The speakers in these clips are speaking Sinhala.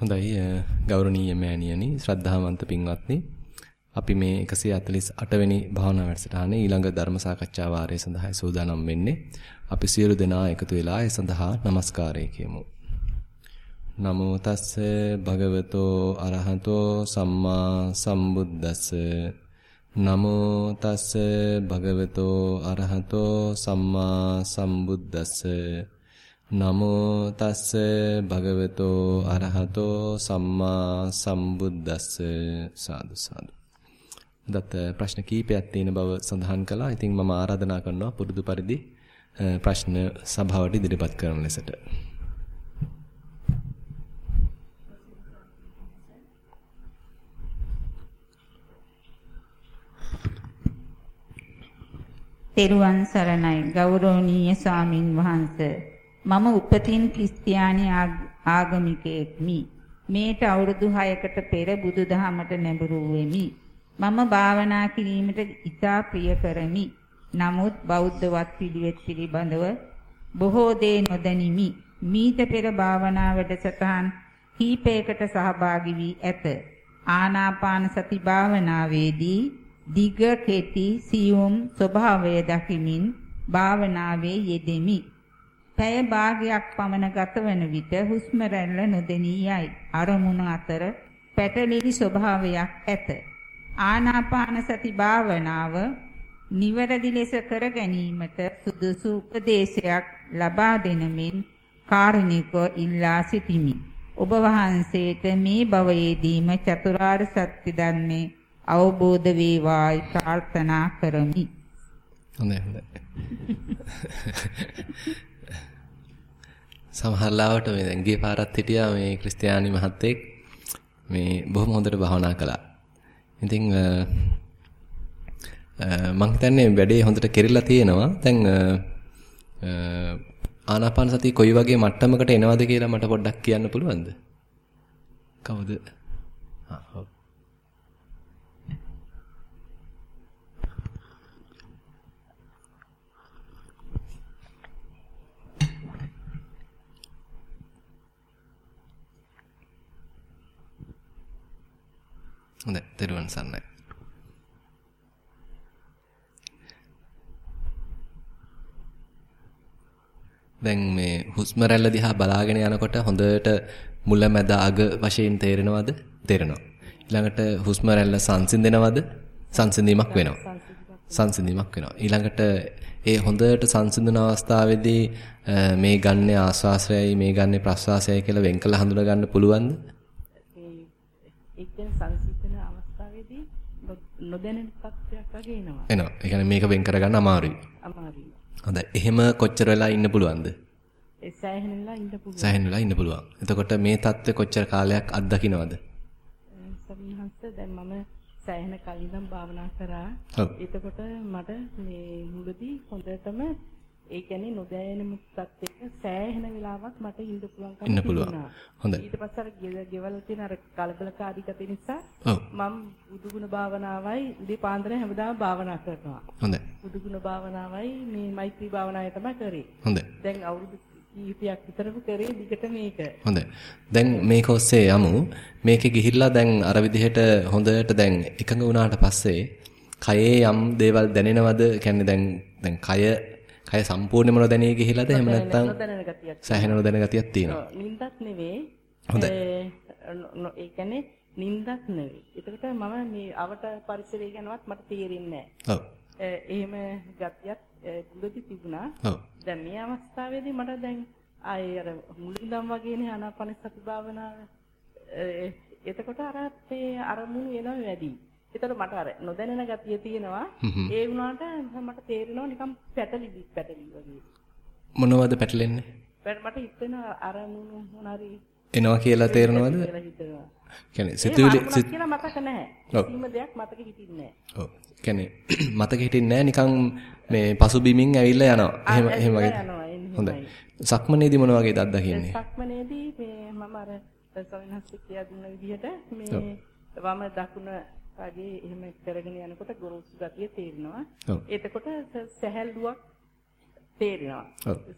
හොඳයි ගෞරවනීය මෑණියනි ශ්‍රද්ධාවන්ත පින්වත්නි. අපි මේ 148 වෙනි භාවනා වැඩසටහනේ ඊළඟ ධර්ම සාකච්ඡා වාරය සඳහා සූදානම් වෙන්නේ. අපි සියලු දෙනා එකතු වෙලා ඒ සඳහා নমස්කාරය කියමු. නමෝ තස්ස භගවතෝ අරහතෝ සම්මා සම්බුද්දස්ස. නමෝ තස්ස භගවතෝ අරහතෝ සම්මා සම්බුද්දස්ස. නමෝ තස්ස භගවතෝ අරහතෝ සම්මා සම්බුද්දස්ස සාදු සාදු. දත් ප්‍රශ්න කීපයක් තියෙන බව සඳහන් කළා. ඉතින් මම ආරාධනා කරනවා පුරුදු පරිදි ප්‍රශ්න සභාවට ඉදිරිපත් කරන ලෙසට. තෙරුවන් සරණයි ගෞරවනීය ස්වාමින් වහන්සේ මම උපතින් ක්‍රිස්තියානි ආගමිකයෙක්මි. මේට අවුරුදු 6කට පෙර බුදුදහමට නැඹුරු වෙමි. මම භාවනා කිරීමට ඉතා ප්‍රිය කරමි. නමුත් බෞද්ධ වත් පිළිවෙත් පිළිබඳව බොහෝ දේ නොදැනිමි. මීට පෙර භාවනා වැඩසටහන් කීපයකට සහභාගී වී ඇත. ආනාපාන සති භාවනාවේදී දිග කෙටි සියුම් ස්වභාවය දකිමින් භාවනාවේ යෙදෙමි. පැය භාගයක් පමණ ගතවන විට හුස්ම රැල්ල නොදෙනී යයි. අරමුණ අතර පැටලිලි ස්වභාවයක් ඇත. ආනාපාන සති භාවනාව නිවැරදි ලෙස කර ගැනීමට සුදුසු උපදේශයක් ලබා දෙනමින් කාරුණිකව ඉල්ලා සිටිමි. ඔබ වහන්සේට මේ භවයේදීම චතුරාර්ය සත්‍ය ධර්මයේ අවබෝධ වේවායි ප්‍රාර්ථනා කරමි. හොඳයි හොඳයි. සමහර ලාවට මේ දැන් ගිය පාරත් හිටියා මේ ක්‍රිස්තියානි මහත්තයෙක් මේ බොහොම හොඳට භාවනා කළා. ඉතින් මම හිතන්නේ වැඩේ හොඳට කෙරිලා තියෙනවා. දැන් ආනාපාන සතිය කොයි වගේ මට්ටමකට එනවද කියලා මට පොඩ්ඩක් කියන්න පුළුවන්ද? කවුද? ආ හොඳයි, තෙරුවන් සරණයි. දැන් මේ හුස්ම රැල්ල දිහා බලාගෙන යනකොට හොඳට මුල මැද අග වශයෙන් තේරෙනවද? තේරෙනවා. ඊළඟට හුස්ම රැල්ල සංසිඳෙනවද? සංසිඳීමක් වෙනවා. සංසිඳීමක් වෙනවා. ඊළඟට ඒ හොඳට සංසිඳන අවස්ථාවේදී මේ ගන්න ආස්වාසයයි මේ ගන්න ප්‍රස්වාසයයි කියලා වෙන් කළ හඳුනා ගන්න පුළුවන්ද? ඒ කියන්නේ සංසිඳන අවස්ථාවේදී නොදැනෙන තත්ත්වයක් වගේ එනවා. එනවා. ඒ කියන්නේ මේක වෙන් කරගන්න අමාරුයි. අමාරුයි. හොඳයි. එහෙම කොච්චර වෙලා ඉන්න පුළුවන්ද? ඒ සෑහෙනලා ඉන්න පුළුවන්. සෑහෙනලා ඉන්න පුළුවන්. එතකොට මේ தත්ත්වය කොච්චර කාලයක් අත්දකින්නවද? සමිහංශ දැන් මම සෑහෙන කලින්දම් භාවනා කරා. එතකොට මට මේ මුලදී හොඳටම ඒ කියන්නේ නොදැයෙන තත්ත්වයක සෑහෙන වෙලාවක් මට ඉන්න පුළුවන්කම ඉන්න පුළුවන්. හොඳයි. ඊට පස්සේ අර ගෙවල් තියෙන අර කලබලකාරී ගතිය නිසා. මම බුදුගුණ භාවනාවයි උදේ පාන්දර හැමදාම භාවනා කරනවා. හොඳයි. බුදුගුණ භාවනාවයි මේ මෛත්‍රී භාවනාවයි තමයි කරේ. හොඳයි. දැන් අවුරුදු කීපයක් විතරම කරේ දිගට මේක. හොඳයි. දැන් මේක ඔස්සේ යමු. මේකේ ගිහිල්ලා දැන් අර විදිහට හොඳට දැන් එකඟ වුණාට පස්සේ කයේ යම් දේවල් දැනෙනවද? කියන්නේ දැන් දැන් කය කය සම්පූර්ණයෙන්ම නොදැනී ගිහිලාද එහෙම නැත්නම් සෑහෙන නොදැනෙන ගතියක් තියෙනවා. නින්දක් නෙවෙයි. හොඳයි. ඒ කියන්නේ නින්දක් නෙවෙයි. ඒකට මම මේ අවට පරිසරය ගැනවත් මට තේරෙන්නේ නැහැ. එහෙම ගතියක් මුලදී තිබුණා. දැන් මේ අවස්ථාවේදී මට දැන් ආයේ අර මුලින්දම් වගේනේ ආනාපාන සති භාවනාව. එතකොට අර මේ අරමුණු එනවා වැඩි. ඒතර මට අර නොදැනෙන ගතිය තියෙනවා. ඒ වුණාට මට තේරෙනවා නිකන් පැටලිලි පැටලි වගේ. මොනවද පැටලෙන්නේ? මට හිතෙන අරමුණු මොනාරි එනවා කියලා තේරෙනවද? කියලා. කියන්නේ සිතුවිලි කියලා මතක නැහැ. කිසිම දෙයක් මතක හිටින්නේ නැහැ. ඔව්. කියන්නේ මතක හිටින්නේ නැහැ නිකන් මේ පසුබිමින් ඇවිල්ලා යනවා. එහෙම එහෙම වගේ. හොඳයි. සක්මනේදී මොන වගේද අත්දකින්නේ? සක්මනේදී මේ මම අර සවිනහස් කියා දුන්න විදිහට මේ වම දකුණ වගේ එහෙම කරගෙන යනකොට ගොරෝසු ගතිය තේරෙනවා. එතකොට සැහැල්ලුවක් තේරෙනවා.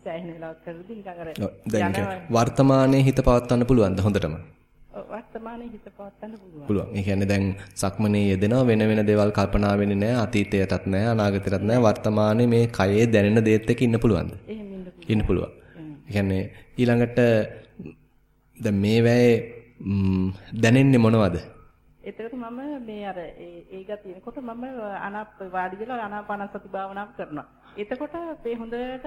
සෑහෙන වෙලාවක් කරද්දී නිකන් අර වර්තමානයේ හිත පවත්වන්න පුළුවන්ද හොඳටම? වර්තමානයේ හිත පවත්වන්න පුළුවන්. පුළුවන්. ඒ කියන්නේ දැන් සක්මනේ යෙදෙනවා වෙන වෙන දේවල් කල්පනා වෙන්නේ නැහැ. අතීතයටත් නැහැ, අනාගතයටත් නැහැ. වර්තමානයේ මේ කයේ දැනෙන දේත් එක්ක ඉන්න පුළුවන්ද? එහෙම ඉන්න පුළුවන්. ඉන්න පුළුවන්. ඒ කියන්නේ ඊළඟට දැන් මේ වෙයි දැනෙන්නේ මොනවද? එතකොට මම මේ අර ඒ ගතියනකොට මම අනාප වාඩි වෙලා ආනාපාන සති භාවනාව කරනවා. එතකොට මේ හොඳට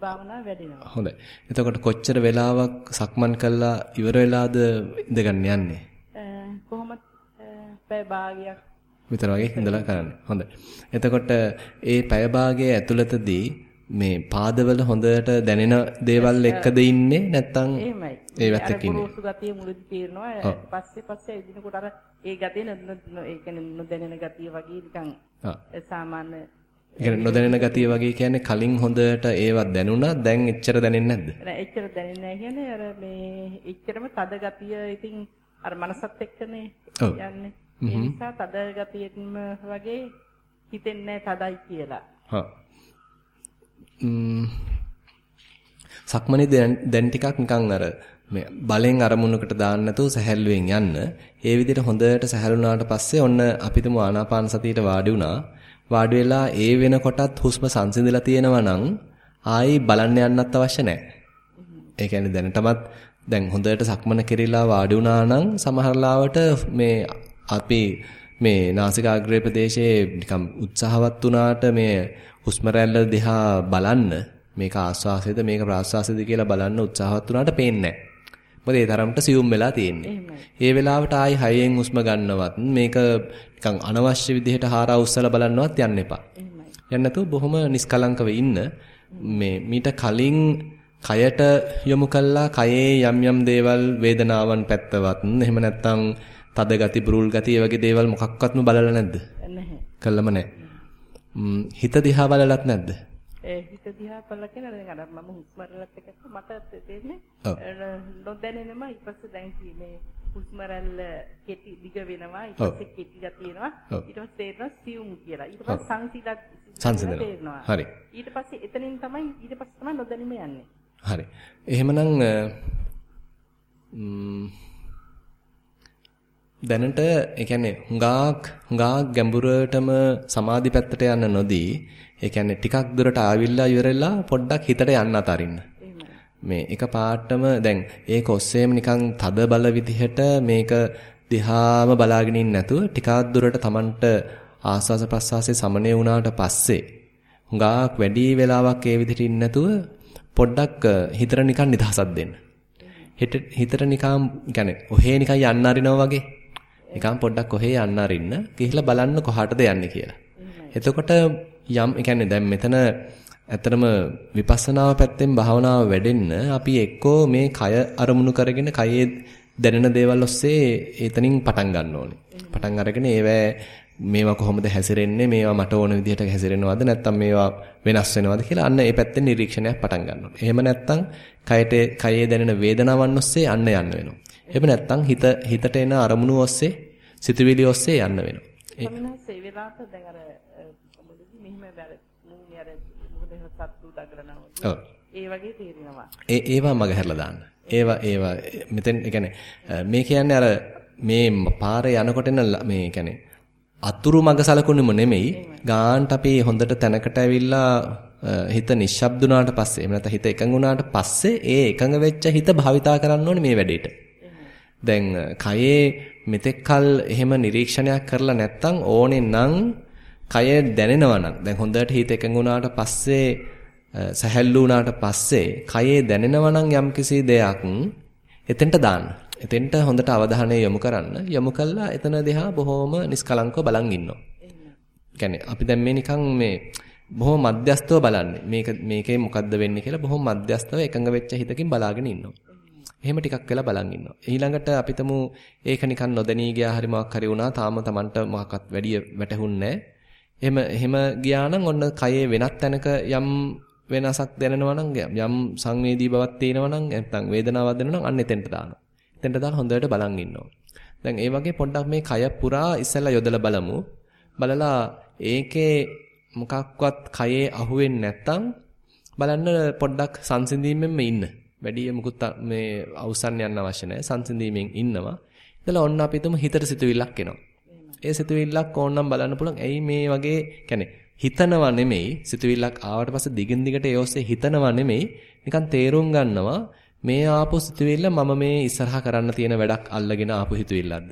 භාවනාව වැඩෙනවා. හොඳයි. එතකොට කොච්චර වෙලාවක් සක්මන් කළා ඉවර වෙලාද ඉඳගන්න යන්නේ? කොහොමද පැය භාගයක් විතර වගේ ඉඳලා කරන්නේ. හොඳයි. එතකොට ඒ පැය භාගයේ ඇතුළතදී මේ පාදවල හොඳට දැනෙන දේවල් එක්කද ඉන්නේ නැත්නම් එහෙමයි. ඒවත් එක්ක ඉන්නේ. අර පුරුසු ගතිය මුලදි තේරෙනවා. පස්සේ පස්සේ එදිනකොට අර ඒ ගතිය ඒ කියන්නේ නොදැනෙන ගතිය වගේ නිකන් සාමාන්‍ය ඒ කියන්නේ නොදැනෙන ගතිය වගේ කියන්නේ කලින් හොඳට ඒවත් දැනුණා දැන් එච්චර දැනෙන්නේ නැද්ද? නෑ එච්චර දැනෙන්නේ නැහැ කියන්නේ අර මේ එච්චරම තද ගතිය ඉතින් අර මනසත් එක්කනේ යන්නේ. ඒ නිසා තද ගතියෙන්ම වගේ හිතෙන්නේ තදයි කියලා. හා. සක්මනේ දැන් ටිකක් නිකන් අර මේ බලෙන් අරමුණකට දාන්න නැතුව සැහැල්ලුවෙන් යන්න. ඒ විදිහට හොඳට සැහැල්ුණාට පස්සේ ඔන්න අපිටම ආනාපාන සතියට වාඩි වුණා. වාඩි වෙලා ඒ වෙනකොටත් හුස්ම සංසිඳලා තියෙනවා නම් ආයි බලන්න යන්නත් අවශ්‍ය නැහැ. ඒ කියන්නේ දැනටමත් දැන් හොඳට සක්මන කෙරිලා වාඩි වුණා නම් සමහරලාවට මේ අපි මේ නාසිකාග්‍රේ ප්‍රදේශයේ නිකම් උත්සාහවත් වුණාට මේ හුස්ම දිහා බලන්න මේක ආස්වාසයද මේක ප්‍රාස්වාසයද කියලා බලන්න උත්සාහවත් වුණාට පේන්නේ නැහැ. මොකද ඒ තරමට සියුම් වෙලා තියෙන්නේ. ඒ වෙලාවට ආයි හයෙන් හුස්ම ගන්නවත් මේක නිකන් අනවශ්‍ය විදිහට හාරා උස්සලා බලන්නවත් යන්න එපා. යන්න නැතුව බොහොම නිස්කලංකව ඉන්න මේ මීට කලින් කයට යොමු කළා කයේ යම් යම් දේවල් වේදනාවන් පැත්තවත් එහෙම නැත්නම් තද ගති බුරුල් ගති වගේ දේවල් මොකක්වත්ම බලලා නැද්ද? නැහැ. කළම නැහැ. හිත දිහා බලලත් නැද්ද? ඒ හිත දිහා බලලා කියලා දැන් අර මම හුස්ම රැල්ලත් එක්ක මට තේරෙන්නේ නොදැනෙනම ඊට පස්සේ දැන් මේ හුස්ම රැල්ල කෙටි දිග වෙනවා. ඊට පස්සේ කෙටි ගතියනවා ඊට පස්සේ තේරෙනවා සියුම් කියලා. ඊට පස්සේ සංසිඳක් සංසිඳනවා. හරි. ඊට පස්සේ එතනින් තමයි ඊට පස්සේ තමයි නොදැනීම යන්නේ. හරි. එහෙමනම් දැනට ඒ කියන්නේ හුඟාක් හුඟාක් ගැඹුරටම සමාධි පැත්තට යන්න නොදී ඒ කියන්නේ ටිකක් දුරට ආවිල්ලා ඉවරලා පොඩ්ඩක් හිතට යන්න අතරින්න. මේ එක පාටම දැන් ඒක ඔස්සේම නිකන් තද බල විදිහට මේක දිහාම බලාගෙන ඉන්න නැතුව ටිකක් දුරට Tamanට ආස්වාස ප්‍රස්වාසයේ සමනය වුණාට පස්සේ හුඟාක් වැඩි වෙලාවක් ඒ විදිහට ඉන්න නැතුව පොඩ්ඩක් හිතට නිකන් නිදහසක් දෙන්න. හිතට නිකන් يعني ඔහේ නිකන් යන්න අරිනවා වගේ. නිකන් පොඩ්ඩක් ඔහේ යන්න අරින්න ගිහිල්ලා බලන්න කොහාටද යන්නේ කියලා. එතකොට යම් يعني දැන් මෙතන ඇත්තටම විපස්සනාව පැත්තෙන් භාවනාව වැඩෙන්න අපි එක්කෝ මේ කය අරමුණු කරගෙන කයේ දැනෙන දේවල් ඔස්සේ එතනින් පටන් ගන්න ඕනේ. පටන් අරගෙන ඒවැ මේවා කොහොමද හැසිරෙන්නේ මේවා මට ඕන විදිහට හැසිරෙනවද නැත්නම් මේවා වෙනස් වෙනවද කියලා අන්න ඒ පැත්තෙන් නිරීක්ෂණයක් පටන් ගන්න ඕනේ. එහෙම නැත්නම් කයට කයේ දැනෙන වේදනාවන් ඔස්සේ යන්න යන්න වෙනවා. එහෙම නැත්නම් හිත හිතට එන අරමුණු ඔස්සේ සිතුවිලි ඔස්සේ යන්න වෙනවා. ඒ වෙලාවට දැන් අර මුලදී මෙහිම බැල මූණේ අර මොකද සත්තු දඟලනවා. ඒ වගේ තේරෙනවා. ඒ ඒවා මග හැරලා දාන්න. ඒවා ඒවා මෙතෙන් ඒ මේ කියන්නේ අර මේ පාරේ යනකොට එන මේ කියන්නේ අතුරු මග සලකුණෙම නෙමෙයි ගාන්ට අපි හොඳට තැනකට ඇවිල්ලා හිත නිශ්ශබ්ද වුණාට පස්සේ එහෙම නැත්නම් හිත එකඟ වුණාට පස්සේ ඒ එකඟ වෙච්ච හිත භාවිතා කරන්න ඕනේ මේ වැඩේට. දැන් කයේ මෙතෙක්කල් එහෙම නිරීක්ෂණයක් කරලා නැත්තම් ඕනේ නම් කය දැනෙනවා නම් දැන් හොඳට හිත එකඟ වුණාට පස්සේ සැහැල්ලු වුණාට පස්සේ කයේ දැනෙනවා නම් යම්කිසි දෙයක් එතෙන්ට දාන්න. එතෙන්ට හොඳට අවධානය යොමු කරන්න. යොමු කළා එතන දිහා බොහොම නිස්කලංකව බලන් ඉන්නවා. කියන්නේ අපි දැන් මේ නිකන් මේ බොහොම මධ්‍යස්තව බලන්නේ. මේක මේකේ මොකද්ද වෙන්නේ කියලා බොහොම මධ්‍යස්තව එකඟ වෙච්ච හිතකින් බලාගෙන ඉන්නවා. එහෙම ටිකක් වෙලා බලන් ඉන්නවා. ඊළඟට අපිටම ඒක නිකන් නොදැනී ගියා හරි මොකක් හරි වුණා. තාම Tamanට මොකක්වත් වැඩි වැටහුන්නේ එහෙම එහෙම ගියා නම් ඔන්න කයේ වෙනත් තැනක යම් වෙනසක් දැනෙනවා නම් යම් සංවේදී බවක් තියෙනවා නම් නැත්නම් වේදනාවක් දැනෙනවා නම් අන්න එතෙන්ට දානවා. එතෙන්ට දාලා හොඳට බලන් ඉන්නවා. දැන් ඒ වගේ පොඩ්ඩක් මේ කය පුරා ඉස්සෙල්ලා යොදලා බලමු. බලලා ඒකේ මොකක්වත් කයේ අහුවෙන්නේ නැත්තම් බලන්න පොඩ්ඩක් සංසිඳීමෙන්ම ඉන්න. වැඩි මුකුත් මේ අවසන් යන්න අවශ්‍ය නැහැ. සංසිඳීමෙන් ඉන්නවා. ඉතලා ඔන්න අපි හිතමු හිතට සිතුවිල්ලක් එනවා. ඒ සිතුවිල්ලක් ඕනනම් බලන්න පුළුවන්. ඇයි මේ වගේ කියන්නේ හිතනවා නෙමෙයි සිතුවිල්ලක් ආවට පස්සේ දිගින් දිගට ඒ ඔස්සේ හිතනවා නෙමෙයි නිකන් තේරුම් ගන්නවා මේ ආපු සිතුවිල්ල මම මේ ඉස්සරහා කරන්න තියෙන වැඩක් අල්ලගෙන ආපු හිතුවිල්ලක්ද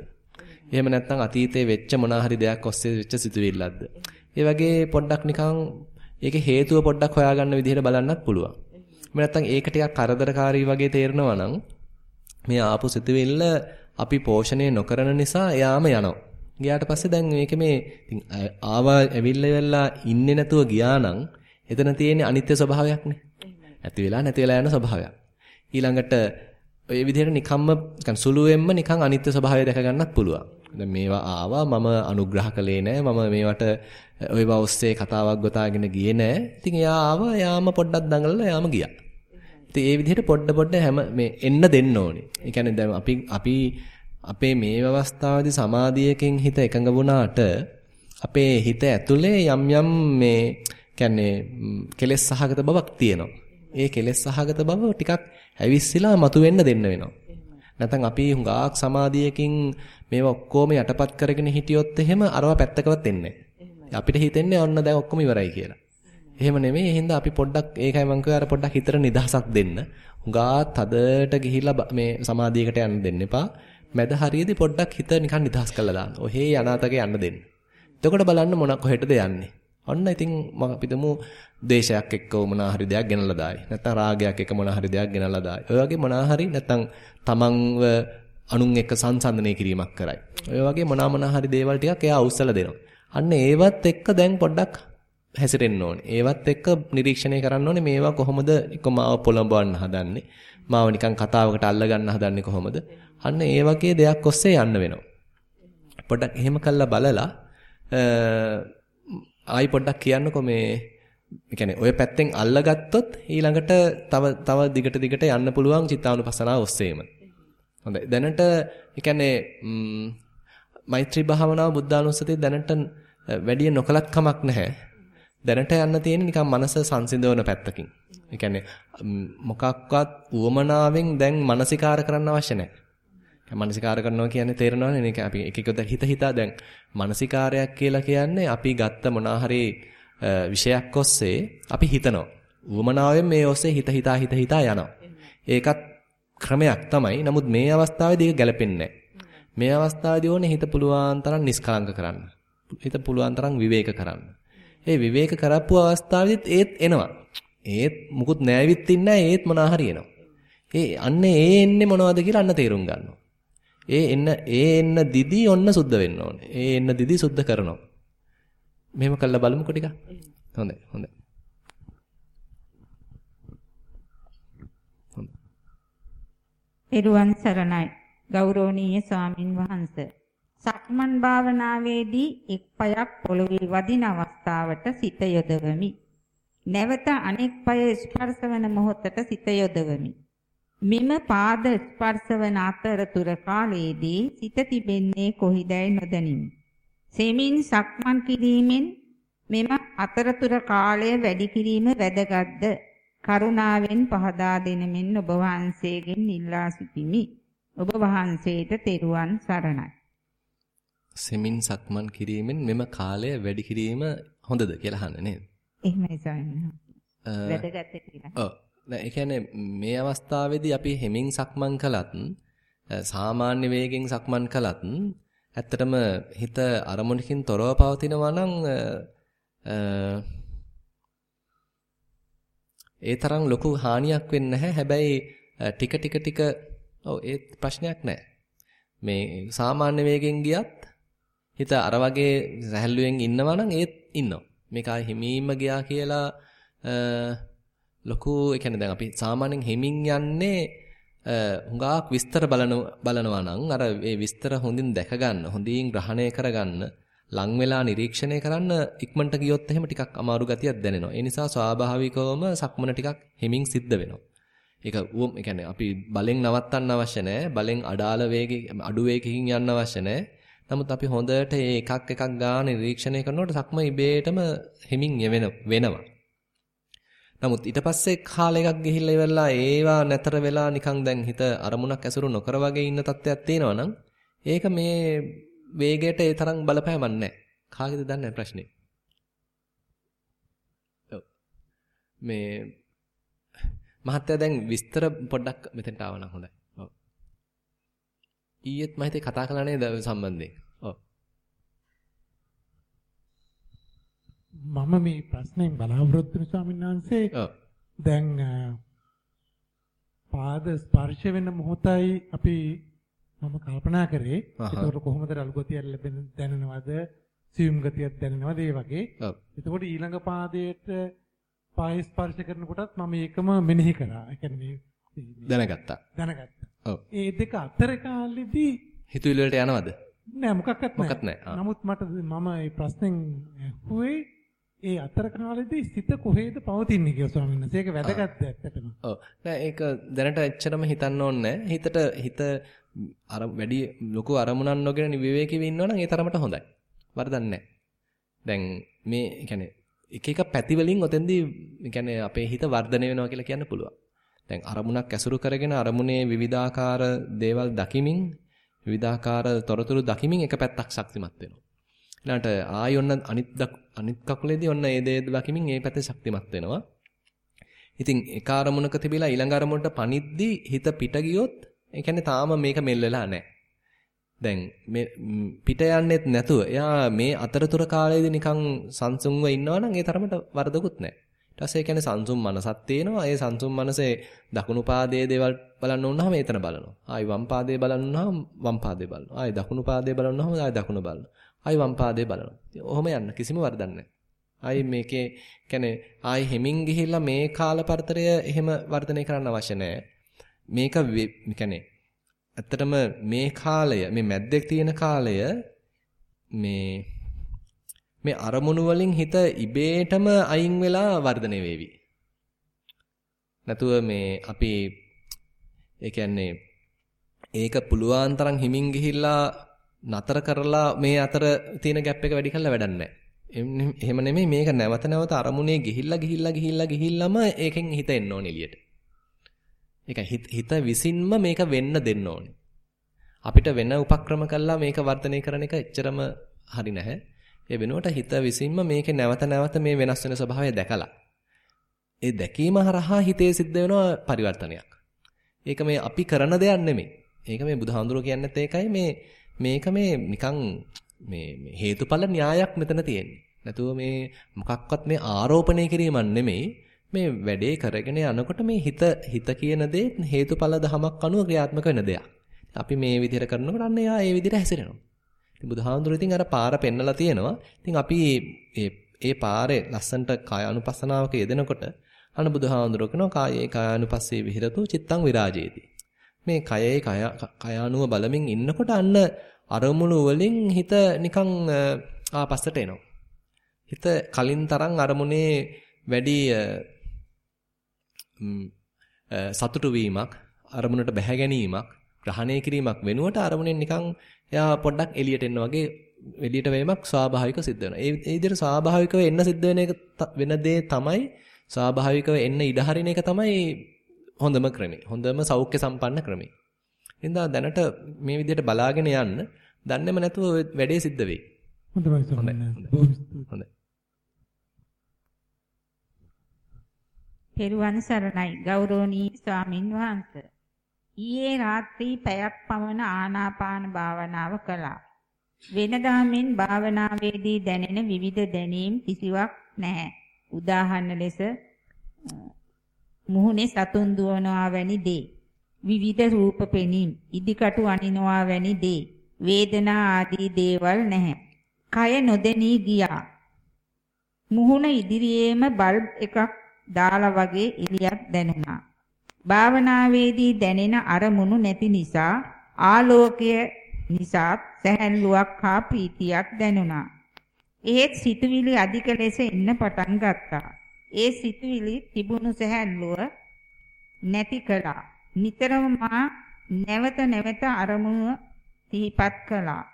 එහෙම නැත්නම් අතීතේ වෙච්ච මොනා හරි දෙයක් ඔස්සේ වෙච්ච සිතුවිල්ලක්ද ඒ වගේ පොඩ්ඩක් නිකන් ඒකේ හේතුව පොඩ්ඩක් හොයාගන්න විදිහට බලන්නත් පුළුවන් එහෙම නැත්නම් ඒක ටිකක් කරදරකාරී වගේ තේරෙනවා නම් මේ ආපු සිතුවිල්ල අපි පෝෂණය නොකරන නිසා එයාම යනවා ගියාට පස්සේ දැන් මේක මේ ඉතින් ආවා ඇවිල්ලා වෙලා ඉන්නේ නැතුව ගියා නම් එතන තියෙන්නේ අනිත්‍ය ස්වභාවයක්නේ. ඇති වෙලා නැති වෙලා යන ස්වභාවයක්. ඊළඟට ඔය විදිහට නිකම්ම නිකන් සුළුවෙන්ම නිකන් අනිත්‍ය ස්වභාවය දැක ගන්නත් පුළුවන්. දැන් මේවා ආවා මම අනුග්‍රහ කළේ නෑ මම මේවට ඔය ඔස්සේ කතාවක් ගොතාගෙන ගියේ නෑ. ඉතින් එයා ආවා යාම පොඩ්ඩක් දඟලලා යාම ගියා. ඉතින් ඒ විදිහට පොඩ පොඩ හැම මේ එන්න දෙන්න ඕනේ. ඒ කියන්නේ දැන් අපි අපි අපේ මේ අවස්ථාවේදී සමාධියකින් හිත එකඟ වුණාට අපේ හිත ඇතුලේ යම් යම් මේ කියන්නේ කෙලෙස් සහගත බවක් තියෙනවා. ඒ කෙලෙස් සහගත බව ටිකක් ඇවිස්සලා මතුවෙන්න දෙන්න වෙනවා. නැත්නම් අපි හුඟක් සමාධියකින් මේවා ඔක්කොම යටපත් කරගෙන හිටියොත් එහෙම අරව පැත්තකවත් එන්නේ අපිට හිතෙන්නේ ඔන්න දැන් ඔක්කොම ඉවරයි කියලා. එහෙම නෙමෙයි. එහෙනම් අපි පොඩ්ඩක් ඒකයි මම කිව්වා අර පොඩ්ඩක් හිතට නිදහසක් දෙන්න. හුඟා තදට ගිහිලා මේ සමාධියකට යන්න දෙන්න එපා. මැද හරියේදී පොඩ්ඩක් හිත නිකන් නිදහස් කරලා දාන්න. ඔහේ අනාතකේ යන්න දෙන්න. එතකොට බලන්න මොන කොහෙටද යන්නේ. ඔන්න ඉතින් මම අපිටම දේශයක් එක්ක මොනා හරි දෙයක් ගෙනල්ලා දායි. නැත්නම් රාගයක් එක්ක මොනා හරි දෙයක් ගෙනල්ලා දායි. ඔය වගේ මොනා හරි නැත්නම් තමන්ව අනුන් එක්ක සංසන්දනය කිරීමක් කරයි. ඔය වගේ මොනවා මොනා හරි දේවල් ටිකක් එයා අවුස්සලා දෙනවා. අන්න ඒවත් එක්ක දැන් පොඩ්ඩක් හැසිරෙන්න ඕනේ. ඒවත් එක්ක නිරීක්ෂණය කරන්න ඕනේ මේවා කොහොමද මාව පොළඹවන්න හදන්නේ. මාව නිකන් කතාවකට අල්ල ගන්න හදන්නේ කොහොමද? අන්න ඒ වගේ දෙයක් ඔස්සේ යන්න වෙනවා. පොඩ්ඩක් එහෙම කළා බලලා ආයි පොඩ්ඩක් කියන්නකෝ මේ ඒ ඔය පැත්තෙන් අල්ලගත්තොත් ඊළඟට තව තව දිගට දිගට යන්න පුළුවන් චිත්තානුපස්සනාව ඔස්සේම. හොඳයි. දැනට ඒ කියන්නේ මෛත්‍රී භාවනාව බුද්ධානුස්සතිය දැනට වැඩි නොකලත් කමක් නැහැ. දැනට යන්න තියෙන්නේ නිකන් මනස සංසිඳවන පැත්තකින්. ඒ කියන්නේ මොකක්වත් උවමනාවෙන් දැන් මානසිකාර කරන්න අවශ්‍ය නැහැ. මනසිකාර කරනවා කියන්නේ තේරෙනවනේ මේක අපි එක එක හිත හිතා දැන් මනසිකාරයක් කියලා කියන්නේ අපි ගත්ත මොනාහරි විෂයක් ඔස්සේ අපි හිතනවා. උවමනාවෙන් මේ ඔස්සේ හිත හිතා හිත හිතා යනවා. ඒකත් ක්‍රමයක් තමයි. නමුත් මේ අවස්ථාවේදී ඒක ගැලපෙන්නේ මේ අවස්ථාවේදී ඕනේ හිත පුළුවන් තරම් නිස්කලංක කරන්න. හිත පුළුවන් තරම් විවේක කරන්න. ඒ විවේක කරපු අවස්ථාවේදීත් ඒත් එනවා. ඒත් මුකුත් නෑවිත් ඉන්නේ ඒත් මොනාහරි එනවා. ඒ අන්නේ ඒ එන්නේ මොනවද කියලා අන්න තේරුම් ගන්නවා. ඒ එන්න ඒ එන්න දිදි ඔන්න සුද්ධ වෙන්න ඕනේ. ඒ එන්න දිදි සුද්ධ කරනවා. මෙහෙම කළා බලමුකෝ ටික. හොඳයි හොඳයි. එරුවන් සරණයි. ගෞරවනීය ස්වාමින් වහන්සේ. සක්මන් භාවනාවේදී එක් පයක් පොළවේ වදින අවස්ථාවට සිත යොදවමි. නැවත අනෙක් පය ස්පර්ශ වන මොහොතට සිත යොදවමි. මෙම පාද ස්පර්ශ වන අතරතුර කාලයේදී සිත තිබෙන්නේ කොහිදැයි නොදනිමි. සෙමින් සක්මන් කිරීමෙන් මෙම අතරතුර කාලය වැඩි කිරීම වැදගත්ද? කරුණාවෙන් පහදා දෙනමින් ඔබ වහන්සේගෙන් ඉල්ලා සිටිමි. ඔබ වහන්සේට තෙරුවන් සරණයි. සෙමින් සක්මන් කිරීමෙන් මෙම කාලය වැඩි කිරීම හොඳද කියලා අහන්නේ නේද? එහෙමයි සාරණ. වැදගත් කියලා. ඔව්. ඒ කියන්නේ මේ අවස්ථාවේදී අපි හෙමින් සක්මන් කළත් සාමාන්‍ය වේගෙන් සක්මන් කළත් ඇත්තටම හිත අරමුණකින් තොරව පවතිනවා නම් ඒ තරම් ලොකු හානියක් වෙන්නේ නැහැ. හැබැයි ටික ටික ටික ඔව් ඒ ප්‍රශ්නයක් නැහැ. මේ සාමාන්‍ය වේගෙන් ගියත් හිත අර වගේ සැහැල්ලුවෙන් ඉන්නවා නම් ඒත් ඉන්නවා. මේක ආ හිමීම ගියා කියලා ලොකු ඒ කියන්නේ දැන් අපි සාමාන්‍යයෙන් හෙමින් යන්නේ හුඟක් විස්තර බලන බලනවා නම් අර ඒ විස්තර හොඳින් දැක ගන්න, හොඳින් ග්‍රහණය කරගන්න, ලං වෙලා නිරීක්ෂණය කරන්න ඉක්මනට ගියොත් එහෙම ටිකක් අමාරු ගතියක් දැනෙනවා. ඒ නිසා ස්වාභාවිකවම සක්මන ටිකක් හෙමින් සිද්ධ වෙනවා. ඒක උවම් ඒ කියන්නේ අපි බලෙන් නවත්තන්න අවශ්‍ය නැහැ. බලෙන් අඩාල වේගයෙන් අඩු වේගකින් යන්න අවශ්‍ය නැහැ. නමුත් අපි හොඳට මේ එකක් එකක් ගාන නිරීක්ෂණය කරනකොට සක්ම ඉබේටම හෙමින් වෙනවා. නමුත් ඊට පස්සේ කාලයක් ගිහිල්ලා ඉවරලා ඒවා නැතර වෙලා නිකන් දැන් හිත අරමුණක් ඇසුරු නොකර වගේ ඉන්න තත්ත්වයක් තියෙනවා නම් ඒක මේ වේගයට ඒ තරම් බලපෑමක් නැහැ. කාගේද දන්නේ ප්‍රශ්නේ. මේ මහත්තයා දැන් විස්තර පොඩ්ඩක් මෙතෙන්ට ආව නම් හොඳයි. ඊයේත් මම හිතේ කතා කළා නේද සම්බන්ධයෙන්. ඔව්. මම මේ ප්‍රශ්නෙන් බලාපොරොත්තු වෙන ස්වාමීන් වහන්සේ. දැන් පාද ස්පර්ශ වෙන මොහොතයි අපි මම කල්පනා කරේ ඒකට කොහොමද රළු ගතියක් ලැබෙන දැනෙනවද සියුම් ගතියක් දැනෙනවද ඒ වගේ. ඔව්. එතකොට ඊළඟ පාදයට පාය ස්පර්ශ කරනකොටත් මම ඒකම මෙනෙහි කරා. ඒ කියන්නේ දැනගත්තා. දැනගත්තා. ඒ දෙක අතර කාලෙදී හිතුවිලි වලට යනවද? නෑ මොකක්වත් නෑ. මොකක්වත් නෑ. නමුත් මට මම මේ ප්‍රශ්නෙන් ඇහුවේ ඒ අතර කාලෙදී සිත කොහෙද පවතින්නේ කියලා ස්වාමීන් වහන්සේ. ඒක වැදගත් ඇත්තටම. ඔව්. නෑ ඒක දැනට එච්චරම හිතන්න ඕනේ හිතට හිත අර වැඩි ලොකු අරමුණක් නොගෙන විවේකීව ඉන්නවනම් ඒ තරමට හොඳයි. වරදක් නෑ. දැන් මේ කියන්නේ එක එක පැති වලින් ඔතෙන්දී කියන්නේ අපේ හිත වර්ධනය වෙනවා කියලා කියන්න පුළුවන්. දැන් අරමුණක් ඇසුරු කරගෙන අරමුණේ විවිධාකාර දේවල් දකිමින් විවිධාකාර තොරතුරු දකිමින් එක පැත්තක් ශක්තිමත් වෙනවා. ඊළඟට ආයි ඔන්න අනිත් අනිත් කකුලේදී ඔන්න ඒ දේ දකිමින් ඒ පැත්තේ ශක්තිමත් වෙනවා. ඉතින් එක අරමුණක තිබිලා ඊළඟ අරමුණට පනිද්දී හිත පිට ගියොත් ඒ කියන්නේ තාම මේක මෙල් වෙලා නැහැ. දැන් මේ පිට යන්නෙත් නැතුව එයා මේ අතරතුර කාලයේදී නිකන් සංසුන්ව ඉන්නවා නම් ඒ තරමට වරදකුත් නැහැ. ඊට පස්සේ ඒ කියන්නේ සංසුන් මනසක් තියෙනවා. ඒ සංසුන් මනසේ දකුණු පාදයේ දේවල් බලන්න වුණාම එතන බලනවා. ආයි වම් පාදයේ බලන්න වුණාම වම් පාදයේ බලනවා. ආයි දකුණු පාදයේ බලන්න වුණාම ආයි දකුණ බලනවා. ආයි වම් පාදයේ බලනවා. ඔහොම යන්න කිසිම වරදක් නැහැ. ආයි මේකේ කියන්නේ ආයි හෙමින් ගිහිල්ලා මේ කාල පරතරය එහෙම වර්ධනය කරන්න අවශ්‍ය නැහැ. මේක කියන්නේ ඇත්තටම මේ කාලය මේ මැද්දේ තියෙන කාලය මේ මේ අරමුණු වලින් හිත ඉබේටම අයින් වෙලා වර්ධනය වේවි. නැතුව මේ අපි ඒ කියන්නේ ඒක පුළුවන් තරම් හිමින් ගිහිල්ලා නතර කරලා මේ අතර තියෙන ගැප් එක වැඩි කරලා වැඩක් නැහැ. එහෙම නෙමෙයි මේක නැවත නැවත අරමුණේ ගිහිල්ලා ගිහිල්ලා ගිහිල්ලා ගිහිල්ලාම ඒකෙන් හිත එන්න ඕනේ එළියට. ඒක හිත විසින්ම මේක වෙන්න දෙන්න ඕනේ. අපිට වෙන උපක්‍රම කළා මේක වර්ධනය කරන එක එච්චරම හරි නැහැ. ඒ වෙනුවට හිත විසින්ම මේකේ නැවත නැවත මේ වෙනස් වෙන ස්වභාවය දැකලා ඒ දැකීම හරහා හිතේ සිද්ධ වෙන පරිවර්තනයක්. ඒක මේ අපි කරන දෙයක් නෙමෙයි. ඒක මේ බුදුහාඳුරෝ කියන්නේත් ඒකයි මේ මේක මේ නිකන් මේ හේතුඵල න්‍යායක් මෙතන තියෙන්නේ. නැතුව මේ මොකක්වත් මේ ආරෝපණය කිරීමක් නෙමෙයි. මේ වැඩේ කරගෙන යනකොට මේ හිත හිත කියන දේ හේතුඵල ධමයක් අනුව ක්‍රියාත්මක වෙන දෙයක්. අපි මේ විදිහට කරනකොට අන්න එයා ඒ විදිහට හැසිරෙනවා. ඉතින් බුදුහාමුදුරුවෝ ඉතින් අර පාර පෙන්නලා තියෙනවා. ඉතින් අපි ඒ ඒ පාරේ ලස්සන්ට කාය අනුපස්සනාවක යෙදෙනකොට අන්න බුදුහාමුදුරුවෝ කියනවා කායේ කායानुපස්සේ විහෙරතු චිත්තං විරාජේති. මේ කයේ කය කයානුව බලමින් ඉන්නකොට අන්න අරමුණු වලින් හිත නිකන් ආපස්සට එනවා. හිත කලින් තරම් අරමුණේ වැඩි සතුටු වීමක් අරමුණට බැහැ ගැනීමක් ග්‍රහණය කිරීමක් වෙනුවට අරමුණෙන් නිකන් එයා පොඩ්ඩක් එළියට එන්න වගේ එළියට වීමක් ස්වාභාවිකව සිද්ධ වෙනවා. ඒ ඒ විදිහට ස්වාභාවිකව එන්න සිද්ධ වෙන එක වෙන දේ තමයි ස්වාභාවිකව එන්න ඉඩ හරින එක තමයි හොඳම ක්‍රමය. හොඳම සෞඛ්‍ය සම්පන්න ක්‍රමය. එහෙනම් දැනට මේ විදිහට බලාගෙන යන්න දන්නේම නැතුව වැඩේ සිද්ධ වෙයි. හොඳයි හොඳයි. පෙරුවන් සරණයි ගෞරවනීය ස්වාමින් වහන්සේ ඊයේ රාත්‍රී පැයක් පමණ ආනාපාන භාවනාව කළා. වෙනදා මෙන් භාවනාවේදී දැනෙන විවිධ දැනීම් කිසිවක් නැහැ. උදාහරණ ලෙස මුහුණේ සතුන් දුවනවා වැනි දේ. විවිධ රූප පෙනීම්, ඉදිකටු අනිනවා වැනි දේ. වේදනා ආදී දේවල් නැහැ. කය නොදෙනී ගියා. මුහුණ ඉදිරියේම බල්බ් එකක් දාලා වගේ එළියක් දැනුණා. භාවනාවේදී දැනෙන අරමුණු නැති නිසා ආලෝකය නිසා සැහැල්ලුවක් හා ප්‍රීතියක් දැනුණා. ඒත් සිතුවිලි අධික ලෙස එන්න පටන් ගත්තා. ඒ සිතුවිලි තිබුණු සැහැල්ලුව නැති කළා. නිතරම මා නැවත නැවත අරමුණු සිහිපත් කළා.